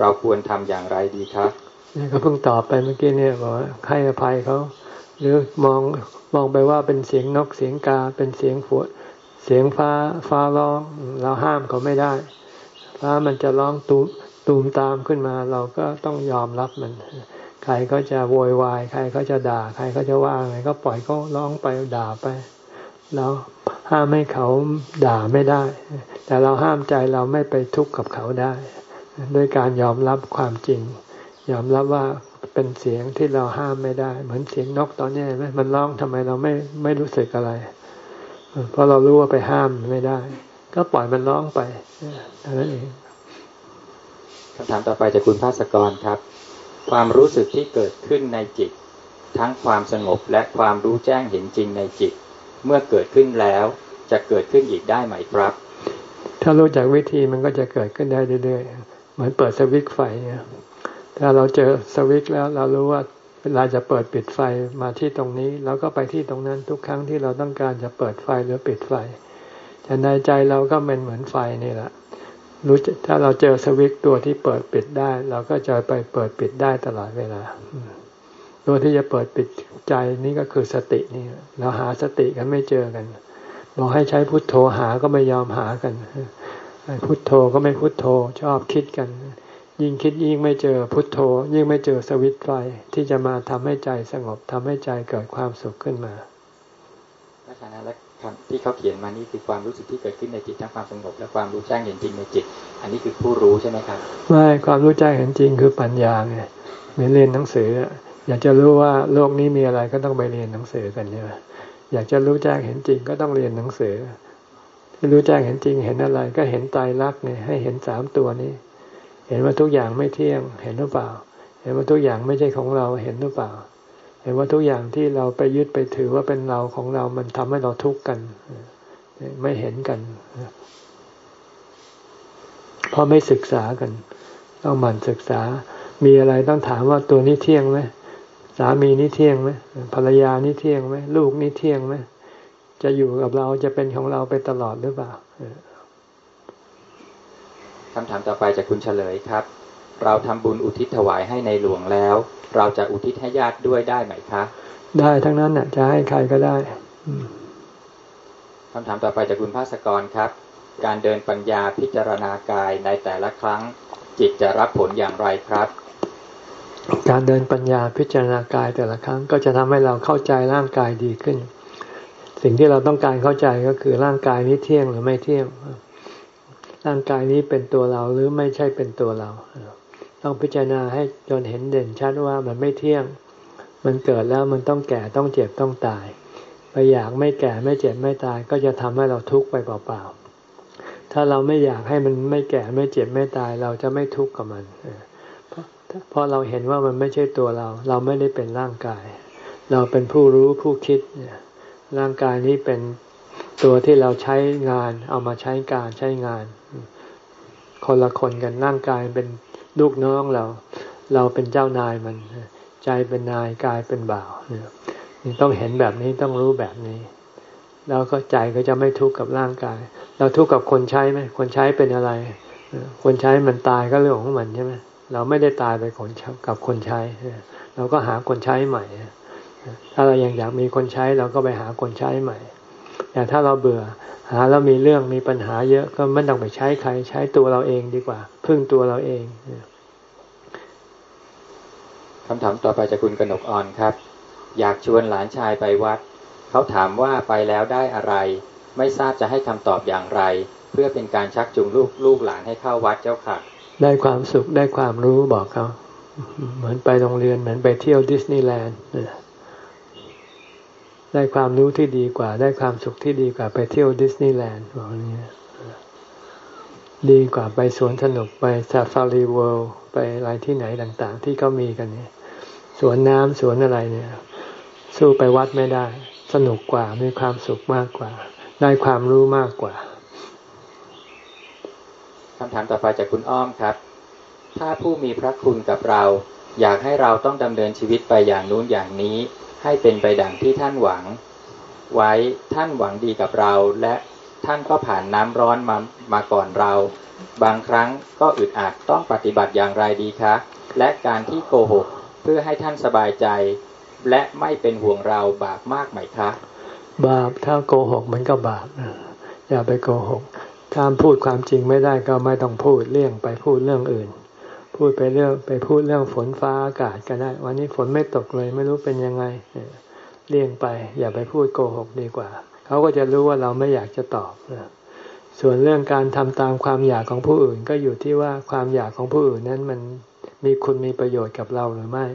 เราควรทำอย่างไรดีครับนี่ก็เพิ่งตอบไปเมื่อกี้เนี่ยบอกให้อภัยเขาหรือมองมองไปว่าเป็นเสียงนกเสียงกาเป็นเสียงฝนเสียงฟ้าฟ้าร้องเราห้ามเขาไม่ได้ ฟ้ามันจะร้องตูมตูมตามขึ้นมา เราก็ต้องยอมรับมัน ใครก็จะโวยวาย ใครก็จะด่า ใครก็จะว่าไงก็ปล่อยเขาร้องไปด่าไป เราห้ามให้เขาด่าไม่ได้ แต่เราห้ามใจเราไม่ไปทุกข์กับเขาได้ ด้วยการยอมรับความจริง ยอมรับว่าเป็นเสียงที่เราห้ามไม่ได้ เหมือนเสียงนกตอนนี้ไหมมันร้องทำไมเราไม่ไม่รู้สึกอะไรเพเพราะเรารู้ว่าไปห้ามไม่ได้ ก็ปล่อยมันร้องไปเท่านั้นเองคำถามต่อไปจากคุณภาสกรครับ ความรู้สึกที่เกิดขึ้นในจิต ทั้งความสงบและความรู้แจ้งเห็นจริงในจิต เมื่อเกิดขึ้นแล้ว จะเกิดขึ้นอีกได้ไหมครับ ถ้ารู้จักวิธีมันก็จะเกิดขึ้นได้เรื่อยๆเหมือนเปิดสวิตช์ไฟเนี่ยถ้าเราเจอสวิตช์แล้วเรารู้ว่าเวลาจะเปิดปิดไฟมาที่ตรงนี้เราก็ไปที่ตรงนั้นทุกครั้งที่เราต้องการจะเปิดไฟหรือปิดไฟแต่ในใจเราก็เป็นเหมือนไฟนี่แหละรู้ถ้าเราเจอสวิตตัวที่เปิดปิดได้ เราก็จะไปเปิดปิดได้ตลอดเวลา ตัวที่จะเปิดปิดใจนี่ก็คือสตินี่เราหาสติกันไม่เจอกันบอกให้ใช้พุทโธหาก็ไม่ยอมหากันพุทโธก็ไม่พุทโธชอบคิดกัน ยิ่งคิดยิ่งไม่เจอพุทโธ ยิ่งไม่เจอสวิตไฟที่จะมาทำให้ใจสงบทำให้ใจเกิดความสุขขึ้นมาพระอาจารย์และที่เขาเขียนมานี่คือความรู้สึกที่เกิดขึ้นในจิตทั้งความสงบและความรู้แจ้งเห็นจริงในจิต อันนี้คือผู้รู้ใช่ไหมครับไม่ความรู้แจ้งเห็นจริงคือปัญญาไงเหมือนเรียนหนังสือ อยากจะรู้ว่าโลกนี้มีอะไรก็ต้องไปเรียนหนังสือกันใช่ไหมอยากจะรู้แจ้งเห็นจริงก็ต้องเรียนหนังสือที่รู้แจ้งเห็นจริงเห็นอะไร ก็เห็นตายรักเนี่ยให้เห็นสามตัวนี้ เห็นว่าทุกอย่างไม่เที่ยง เห็นหรือเปล่า เห็นว่าทุกอย่างไม่ใช่ของเราเห็นหรือเปล่า เห็นว่าทุกอย่างที่เราไปยึดไปถือว่าเป็นเราของเรา มันทำให้เราทุกข์กัน ไม่เห็นกันเพราะไม่ศึกษากัน ต้องหมั่นศึกษา มีอะไรต้องถามว่าตัวนี้เที่ยงไหม สามีนี้เที่ยงไหมภรรยานี้เที่ยงไหมลูกนี้เที่ยงไหมจะอยู่กับเราจะเป็นของเราไปตลอดหรือเปล่าคำถามต่อไปจากคุณเฉลยครับ เราทำบุญอุทิศถวายให้ในหลวงแล้ว เราจะอุทิศให้ญาติด้วยได้ไหมคะได้ทั้งนั้นน่ะ จะให้ใครก็ได้คำถามต่อไปจากคุณภาสกรครับ การเดินปัญญาพิจารณากายในแต่ละครั้ง จิตจะรับผลอย่างไรครับ การเดินปัญญาพิจารณากายแต่ละครั้ง ก็จะทำให้เราเข้าใจร่างกายดีขึ้น สิ่งที่เราต้องการเข้าใจก็คือร่างกายนี้เที่ยงหรือไม่เที่ยง ร่างกายนี้เป็นตัวเราหรือไม่ใช่เป็นตัวเรา ต้องพิจารณาให้จนเห็นเด่นชัดว่ามันไม่เที่ยง มันเกิดแล้วมันต้องแก่ต้องเจ็บต้องตาย ไปอยากไม่แก่ไม่เจ็บไม่ตาย ก็จะทำให้เราทุกข์ไปเปล่าๆ ถ้าเราไม่อยากให้มันไม่แก่ไม่เจ็บไม่ตาย เราจะไม่ทุกข์กับมันเเพราะเราเห็นว่ามันไม่ใช่ตัวเรา เราไม่ได้เป็นร่างกาย เราเป็นผู้รู้ผู้คิดร่างกายนี้เป็นตัวที่เราใช้งาน เอามาใช้การใช้งาน คนละคนกันร่างกายเป็นลูกน้องเรา เราเป็นเจ้านายมัน ใจเป็นนายกายเป็นบ่าวนี่ต้องเห็นแบบนี้ต้องรู้แบบนี้ แล้วก็ใจก็จะไม่ทุกข์กับร่างกาย เราทุกข์กับคนใช้ไหมคนใช้เป็นอะไร คนใช้มันตายก็เรื่องของมันใช่ไหม เราไม่ได้ตายไปคนกับคนใช้ เราก็หาคนใช้ใหม่ ถ้าเรายังอยากมีคนใช้เราก็ไปหาคนใช้ใหม่ แต่ถ้าเราเบื่อหาแล้วมีเรื่องมีปัญหาเยอะก็ไม่ต้องไปใช้ใครใช้ตัวเราเองดีกว่า พึ่งตัวเราเองคำถามต่อไปจากคุณกนกอ่อนครับ อยากชวนหลานชายไปวัด เขาถามว่าไปแล้วได้อะไร ไม่ทราบจะให้คำตอบอย่างไร เพื่อเป็นการชักจูงลูกลูกหลานให้เข้าวัดเจ้าค่ะ ได้ความสุขได้ความรู้บอกเขา เหมือนไปโรงเรียนเหมือนไปเที่ยวดิสนีย์แลนด์ได้ความรู้ที่ดีกว่า ได้ความสุขที่ดีกว่าไปเที่ยวดิสนีย์แลนด์บอกนี้ดีกว่าไปสวนสนุกไปซาฟารีเวิลด์ไปอะไรที่ไหนต่าง ๆ ที่เขามีกันนี่สวนน้ำสวนอะไรเนี่ย สู้ไปวัดไม่ได้ สนุกกว่ามีความสุขมากกว่า ได้ความรู้มากกว่า คำถามต่อไปจากคุณอ้อมครับ ถ้าผู้มีพระคุณกับเรา อยากให้เราต้องดำเนินชีวิตไปอย่างนู้นอย่างนี้ ให้เป็นไปดังที่ท่านหวัง ไว้ท่านหวังดีกับเรา และท่านก็ผ่านน้ำร้อนมามาก่อนเรา บางครั้งก็อึดอัดต้องปฏิบัติอย่างไรดีคะ และการที่โกหกเพื่อให้ท่านสบายใจ และไม่เป็นห่วงเราบาปมากไหมคะ บาปถ้าโกหกมันก็บาปอย่าไปโกหก ถ้าพูดความจริงไม่ได้ก็ไม่ต้องพูดเลี่ยงไปพูดเรื่องอื่น พูดไปเรื่องไปพูดเรื่องฝนฟ้าอากาศก็ได้ วันนี้ฝนไม่ตกเลยไม่รู้เป็นยังไงเลี่ยงไป อย่าไปพูดโกหกดีกว่า เขาก็จะรู้ว่าเราไม่อยากจะตอบส่วนเรื่องการทำตามความอยากของผู้อื่น ก็อยู่ที่ว่าความอยากของผู้อื่นนั้นมันมีคุณมีประโยชน์กับเราหรือไม่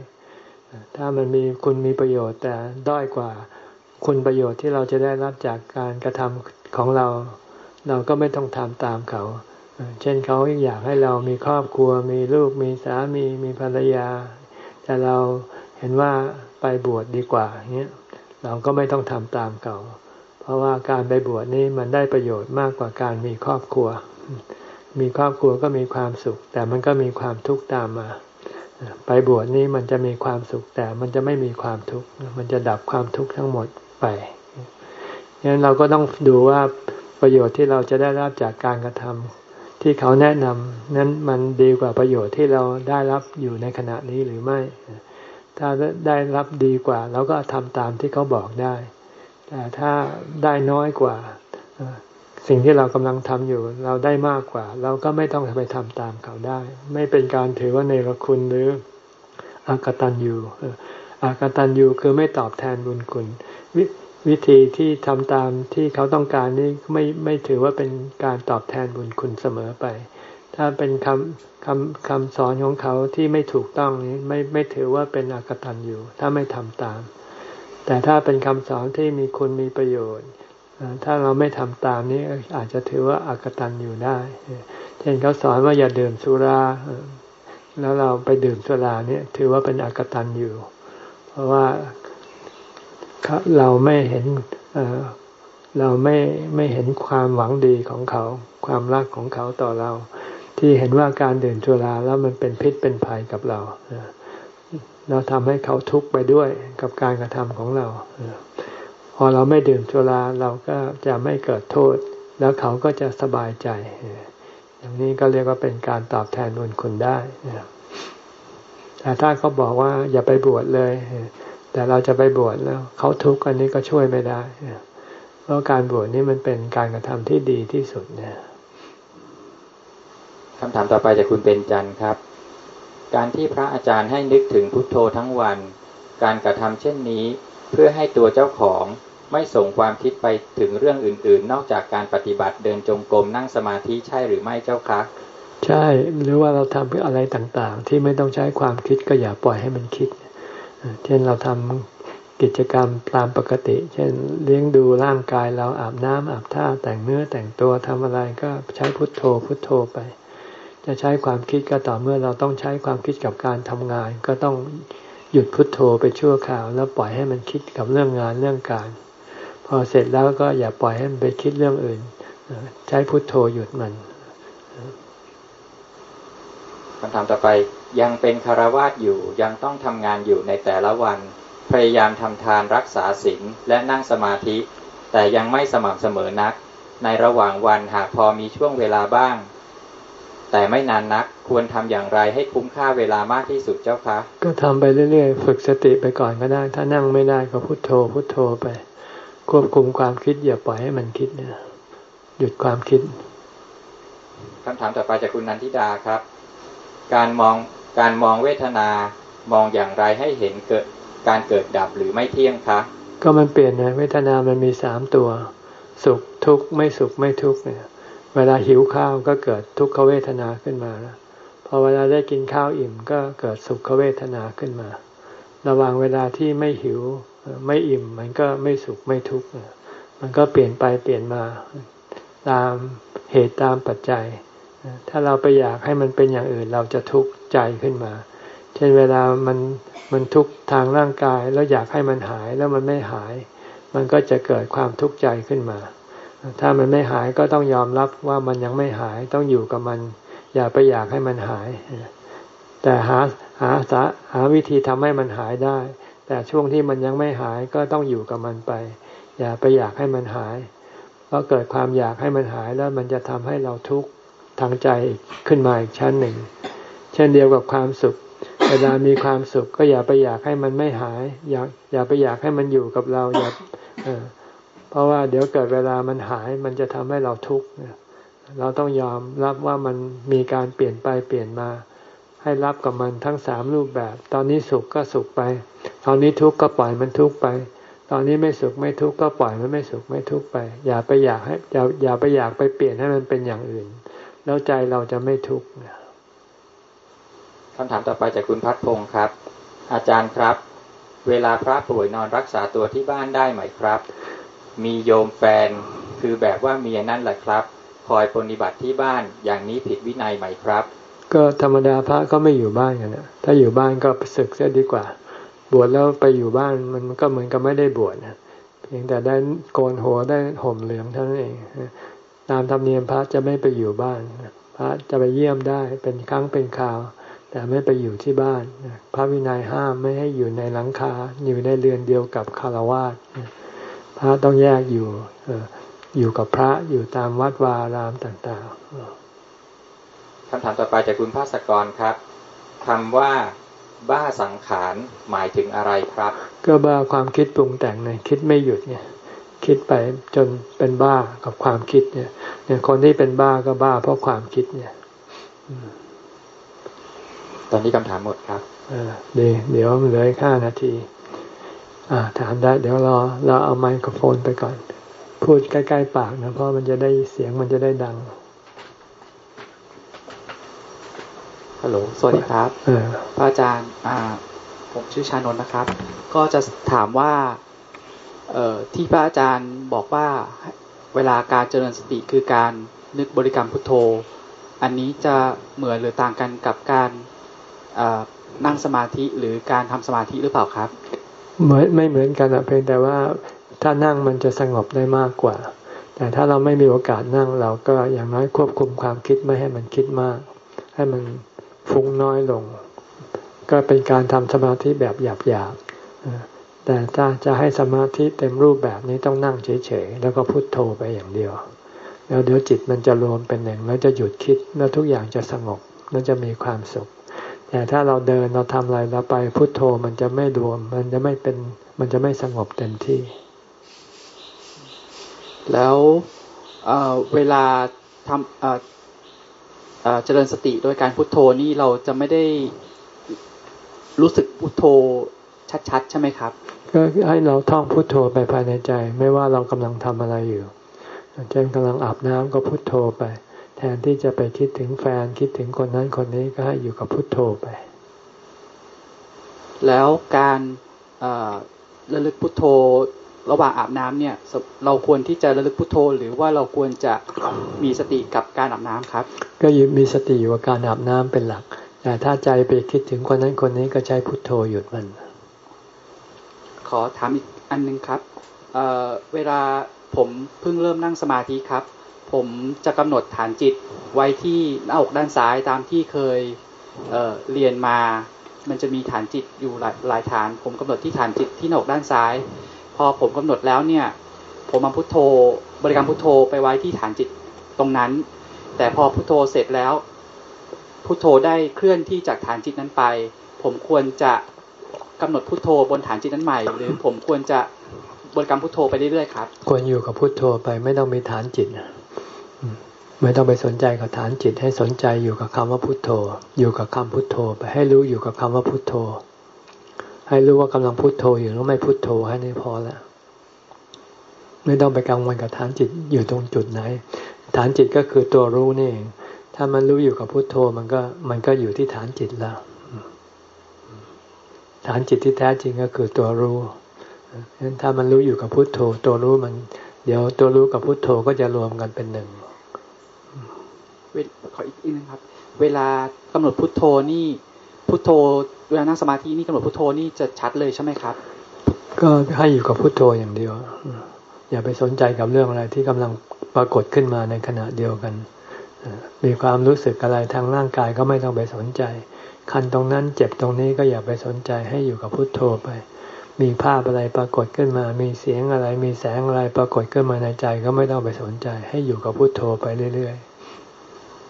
ถ้ามันมีคุณมีประโยชน์แต่ด้อยกว่าคุณประโยชน์ที่เราจะได้รับจากการกระทำของเรา เราก็ไม่ต้องทำตามเขา เช่นเขาอยากให้เรามีครอบครัว มีลูก มีสามี มีภรรยา แต่เราเห็นว่าไปบวชดดีกว่าเงี้ย เราก็ไม่ต้องทำตามเขา เพราะว่าการไปบวชนี่มันได้ประโยชน์มากกว่าการมีครอบครัว มีครอบครัวก็มีความสุข แต่มันก็มีความทุกข์ตามมา ไปบวชนี่มันจะมีความสุข แต่มันจะไม่มีความทุกข์ มันจะดับความทุกข์ทั้งหมดไปดังนั้นเราก็ต้องดูว่า ประโยชน์ที่เราจะได้รับจากการกระทำที่เขาแนะนำนั้นมันดีกว่าประโยชน์ที่เราได้รับอยู่ในขณะนี้หรือไม่ ถ้าได้รับดีกว่าเราก็ทำตามที่เขาบอกได้ แต่ถ้าได้น้อยกว่าสิ่งที่เรากำลังทำอยู่ เราได้มากกว่า เราก็ไม่ต้องไปทำตามเขาได้ ไม่เป็นการถือว่าในรคุณหรืออากตันยูอากตันยูคือไม่ตอบแทนบุญคุณ วิธีที่ทำตามที่เขาต้องการนี่ไม่ไม่ถือว่าเป็นการตอบแทนบุญคุณเสมอไป ถ้าเป็นคำคำคำสอนของเขาที่ไม่ถูกต้องนี้ไม่ไม่ถือว่าเป็นอากตันยูถ้าไม่ทำตาม แต่ถ้าเป็นคำสอนที่มีคุณมีประโยชน์ ถ้าเราไม่ทำตามนี้อาจจะถือว่าอากตันอยู่ได้เช่นเขาสอนว่าอย่าดื่มสุราแล้วเราไปดื่มสุราเนี่ยถือว่าเป็นอากตันอยู่ เพราะว่า เราไม่เห็นเราไม่ไม่เห็นความหวังดีของเขา ความรักของเขาต่อเรา ที่เห็นว่าการดื่มสุราแล้วมันเป็นพิษเป็นภัยกับเราเราทำให้เขาทุกข์ไปด้วยกับการกระทำของเราพอเราไม่ดื่มสุราเราก็จะไม่เกิดโทษ แล้วเขาก็จะสบายใจอย่างนี้ก็เรียกว่าเป็นการตอบแทนบุญคุณได้แต่ถ้าเขาบอกว่าอย่าไปบวชเลย แต่เราจะไปบวชแล้วเขาทุกข์อันนี้ก็ช่วยไม่ได้เพราะการบวชนี่มันเป็นการกระทำที่ดีที่สุดเนี่ยคำถามต่อไปจากคุณเป็นจันครับ การที่พระอาจารย์ให้นึกถึงพุทโธทั้งวัน การกระทำเช่นนี้ เพื่อให้ตัวเจ้าของไม่ส่งความคิดไปถึงเรื่องอื่น ๆ นอกจากการปฏิบัติเดินจงกรมนั่งสมาธิใช่หรือไม่เจ้าคะใช่หรือว่าเราทำเพื่ออะไรต่างๆ ที่ไม่ต้องใช้ความคิดก็อย่าปล่อยให้มันคิด เช่นเราทำกิจกรรมตามปกติ เช่นเลี้ยงดูร่างกายเราอาบน้ำอาบท่าแต่งเนื้อแต่งตัวทำอะไรก็ใช้พุทโธพุทโธไป จะใช้ความคิดก็ต่อเมื่อเราต้องใช้ความคิดกับการทำงาน ก็ต้องหยุดพุทโธไปชั่วคราวแล้วปล่อยให้มันคิดกับเรื่องงานเรื่องการ พอเสร็จแล้วก็อย่าปล่อยให้มันไปคิดเรื่องอื่น ใช้พุทโธหยุดมันคำถามต่อไป ยังเป็นคารวาสอยู่ยังต้องทำงานอยู่ในแต่ละวัน พยายามทำทานรักษาศีลและนั่งสมาธิ แต่ยังไม่สม่ำเสมอนัก ในระหว่างวันหากพอมีช่วงเวลาบ้าง แต่ไม่นานนักควรทำอย่างไรให้คุ้มค่าเวลามากที่สุดเจ้าคะก็ทำไปเรื่อยๆ ฝึกสติไปก่อนก็ได้ ถ้านั่งไม่ได้ก็พุโทโธ พุโทโธไป ควบคุมความคิดอย่าปล่อยให้มันคิดเนี่ยหยุดความคิดคำถามต่อไปจากคุณนันทิดาครับ การมอง การมองเวทนามองอย่างไรให้เห็นเกิดการเกิดดับหรือไม่เที่ยงคะ ก็มันเปลี่ยนนะเวทนามันมีสามตัว สุขทุกข์ไม่สุขไม่ทุกข์เนี่ย เวลาหิวข้าวก็เกิดทุกขเวทนาขึ้นมาแล้วพอเวลาได้กินข้าวอิ่มก็เกิดสุขเวทนาขึ้นมา ระหว่างเวลาที่ไม่หิวไม่อิ่ม มันก็ไม่สุขไม่ทุกข์มันก็เปลี่ยนไปเปลี่ยนมา ตามเหตุตามปัจจัย ถ้าเราไปอยากให้มันเป็นอย่างอื่นเราจะทุกข์ใจขึ้นมา เช่นเวลามันมันทุกข์ทางร่างกายแล้วอยากให้มันหายแล้วมันไม่หาย มันก็จะเกิดความทุกข์ใจขึ้นมา ถ้ามันไม่หายก็ต้องยอมรับว่ามันยังไม่หายต้องอยู่กับมัน อย่าไปอยากให้มันหาย แต่หาหาสาหาวิธีทำให้มันหายได้ แต่ช่วงที่มันยังไม่หายก็ต้องอยู่กับมันไป อย่าไปอยากให้มันหาย เพราะเกิดความอยากให้มันหายแล้วมันจะทำให้เราทุกข์ ทางใจขึ้นมาอีกชั้นหนึ่ง เช่นเดียวกับความสุข เวลามีความสุขก็อย่าไปอยากให้มันไม่หาย อย่าอย่าไปอยากให้มันอยู่กับเราอย่าเพราะว่าเดี๋ยวเกิดเวลามันหายมันจะทำให้เราทุกข์เราต้องยอมรับว่ามันมีการเปลี่ยนไปเปลี่ยนมา ให้รับกับมันทั้งสามรูปแบบ ตอนนี้สุขก็สุขไป ตอนนี้ทุกข์ก็ปล่อยมันทุกข์ไป ตอนนี้ไม่สุขไม่ทุกข์ก็ปล่อยมันไม่สุขไม่ทุกข์ไป อย่าไปอยากให้อย่าอย่าไปอยากไปเปลี่ยนให้มันเป็นอย่างอื่น แล้วใจเราจะไม่ทุกข์คำถามต่อไปจากคุณพัฒพงศ์ครับ อาจารย์ครับ เวลาพระป่วยนอนรักษาตัวที่บ้านได้ไหมครับ มีโยมแฟนคือแบบว่าเมียนั่นแหละครับ คอยปฏิบัติที่บ้านอย่างนี้ผิดวินัยไหมครับ ก็ธรรมดาพระก็ไม่อยู่บ้านกันนะถ้าอยู่บ้านก็ศึกเสียดีกว่า บวชแล้วไปอยู่บ้านมันก็เหมือนกับไม่ได้บวชนะเพียงแต่ได้โกนหัวได้ห่มเหลืองเท่านั้นเอง ตามธรรมเนียมพระจะไม่ไปอยู่บ้าน พระจะไปเยี่ยมได้เป็นครั้งเป็นคราว แต่ไม่ไปอยู่ที่บ้าน พระวินัยห้ามไม่ให้อยู่ในหลังคาอยู่ในเรือนเดียวกับคารวาสพระต้องแยกอยู่อยู่กับพระอยู่ตามวัดวารามต่างๆคำถามต่อไปจากคุณภาสกรครับคำว่าบ้าสังขารหมายถึงอะไรครับ ก็บ้าความคิดปรุงแต่งเนี่ยคิดไม่หยุดเนี่ย คิดไปจนเป็นบ้ากับความคิดเนี่ยเนี่ยคนที่เป็นบ้าก็บ้าเพราะความคิดเนี่ยตอนนี้คำถามหมดครับเออดีเดี๋ยวเหลือค่านาที อ่า ถามได้ เดี๋ยวรอเราเอาไมโครโฟนไปก่อน พูดใกล้ๆปากนะเพราะมันจะได้เสียงมันจะได้ดังฮัลโหลสวัสดีครับพระอาจารย์ อ่า ผมชื่อชานนท์นะครับ ก็จะถามว่าเอ่อ ที่พระอาจารย์บอกว่าเวลาการเจริญสติคือการนึกบริกรรมพุทโธ อันนี้จะเหมือนหรือต่างกันกับการนั่งสมาธิหรือการทำสมาธิหรือเปล่าครับ เหมือนไม่เหมือนกันเพียงแต่ว่าถ้านั่งมันจะสงบได้มากกว่า แต่ถ้าเราไม่มีโอกาสนั่งเราก็อย่างน้อยควบคุมความคิดไม่ให้มันคิดมาก ให้มันฟุ้งน้อยลง ก็เป็นการทำสมาธิแบบหยาบๆ แต่ถ้าจะให้สมาธิเต็มรูปแบบนี้ต้องนั่งเฉยๆ แล้วก็พุโทโธไปอย่างเดียว แล้วเดี๋ยวจิตมันจะรวมเป็นหนึ่งแล้วจะหยุดคิดแล้วทุกอย่างจะสงบแล้วจะมีความสุข แต่ถ้าเราเดินเราทำอะไรเราไปพุโทโธมันจะไม่รวม มันจะไม่เป็นมันจะไม่สงบเต็มที่ แล้วเวลาทำเจริญสติโดยการพุโทโธนี่เราจะไม่ได้รู้สึกพุโทโธชัดๆ ใช่ไหมครับ ก็ให้เราท่องพุโทโธไปภายในใจ ไม่ว่าเรากำลังทำอะไรอยู่เช่นกำลังอาบน้ำก็พุโทโธไป แทนที่จะไปคิดถึงแฟนคิดถึงคนนั้นคนนี้ก็ให้อยู่กับพุทโธไป แล้วการระลึกพุทโธระหว่างอาบน้ำเนี่ย เราควรที่จะระลึกพุทโธ หรือว่าเราควรจะมีสติกับการอาบน้ำครับ ก็ยมีสติอยู่กับการอาบน้ำเป็นหลัก แต่ถ้าใจไปคิดถึงคนนั้นคนนี้ก็ใช้พุทโธหยุดมัน ขอถามอีกอันนึงครับเเวลาผมเพิ่งเริ่มนั่งสมาธิครับ ผมจะกำหนดฐานจิตไว้ที่หน้าอกด้านซ้ายตามที่เคยเเรียนมา มันจะมีฐานจิตอยู่หลายหลายฐาน ผมกำหนดที่ฐานจิตที่หน้าอกด้านซ้าย พอผมกำหนดแล้วเนี่ย ผมมาพุทโธ บริกรรมพุทโธไปไว้ที่ฐานจิตตรงนั้น แต่พอพุทโธเสร็จแล้วพุทโธได้เคลื่อนที่จากฐานจิตนั้นไป ผมควรจะ กำหนดพุทโธบนฐานจิตนั้นใหม่ หรือผมควรจะบริกรรมพุทโธไปเรื่อยๆครับ ควรอยู่กับพุทโธไปไม่ต้องมีฐานจิตไม่ต้องไปสนใจกับฐานจิตให้สนใจอยู่กับคำว่าพุทโธ อยู่กับคำพุทโธ ไปให้รู้อยู่กับคำว่าพุทโธ ให้รู้ว่ากำลังพุทโธอยู่แล้วไม่พุทโธให้นี่พอแล้วไม่ต้องไปกังวลกับฐานจิตอยู่ตรงจุดไหน ฐานจิตก็คือตัวรู้นี่เองถ้ามันรู้อยู่กับพุทโธมันก็มันก็อยู่ที่ฐานจิตแล้ว ฐานจิตที่แท้จริงก็คือตัวรู้ฉะนั้นถ้ามันรู้อยู่กับพุทโธ ตัวรู้มัน เดี๋ยวตัวรู้กับพุทโธก็จะรวมกันเป็นหนึ่งขออีกอีกนึงครับ เวลากำหนดพุทโธนี่ พุทโธเวลานั่งสมาธินี่กำหนดพุทโธนี่จะชัดเลยใช่ไหมครับ ก็ให้อยู่กับพุทโธอย่างเดียว อย่าไปสนใจกับเรื่องอะไรที่กำลังปรากฏขึ้นมาในขณะเดียวกันมีความรู้สึกอะไรทางร่างกายก็ไม่ต้องไปสนใจ คันตรงนั้นเจ็บตรงนี้ก็อย่าไปสนใจให้อยู่กับพุทโธไป มีภาพอะไรปรากฏขึ้นมา มีเสียงอะไร มีแสงอะไรปรากฏขึ้นมาในใจ ก็ไม่ต้องไปสนใจ ให้อยู่กับพุทโธไปเรื่อย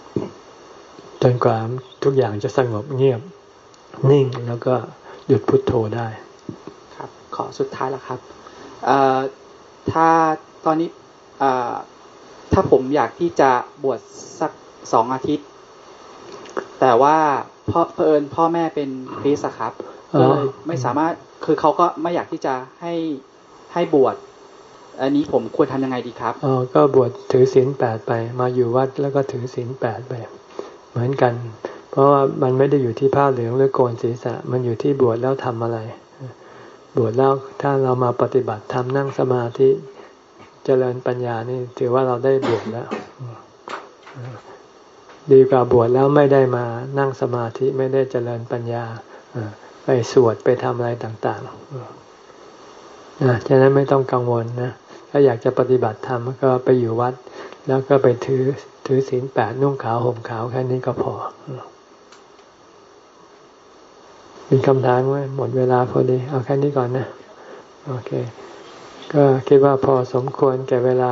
ๆ จนกว่าทุกอย่างจะสงบเงียบนิ่งแล้วก็หยุดพุดโทโธได้ ครับ ขอสุดท้ายล้วครับถ้าตอนนี้ถ้าผมอยากที่จะบวชสักสองอาทิตย์ แต่ว่า พ่อเพอิญพ่อแม่เป็นคริสครับก็เลยไม่สามารถคือเขาก็ไม่อยากที่จะให้ให้บวชอันนี้ผมควรทำยังไงดีครับอ๋อก็บวชถือศีลแปดไป มาอยู่วัดแล้วก็ถือศีลแปดไป เหมือนกัน เพราะว่ามันไม่ได้อยู่ที่ผ้าเหลืองหรือโกนศีรษะ มันอยู่ที่บวชแล้วทำอะไร บวชแล้วถ้าเรามาปฏิบัติทำนั่งสมาธิเจริญปัญญานี่ถือว่าเราได้บวชแล้ว ดีกว่าบวชแล้วไม่ได้มานั่งสมาธิไม่ได้เจริญปัญญาไปสวดไปทำอะไรต่างๆนะฉะนั้นไม่ต้องกังวลนะถ้าอยากจะปฏิบัติธรรมก็ไปอยู่วัด แล้วก็ไปถือถือศีลแปดนุ่งขาวห่มขาวแค่นี้ก็พอ มีคำถามไหมหมดเวลาพอดี เอาแค่นี้ก่อนนะ โอเค ก็คิดว่าพอสมควรแก่เวลา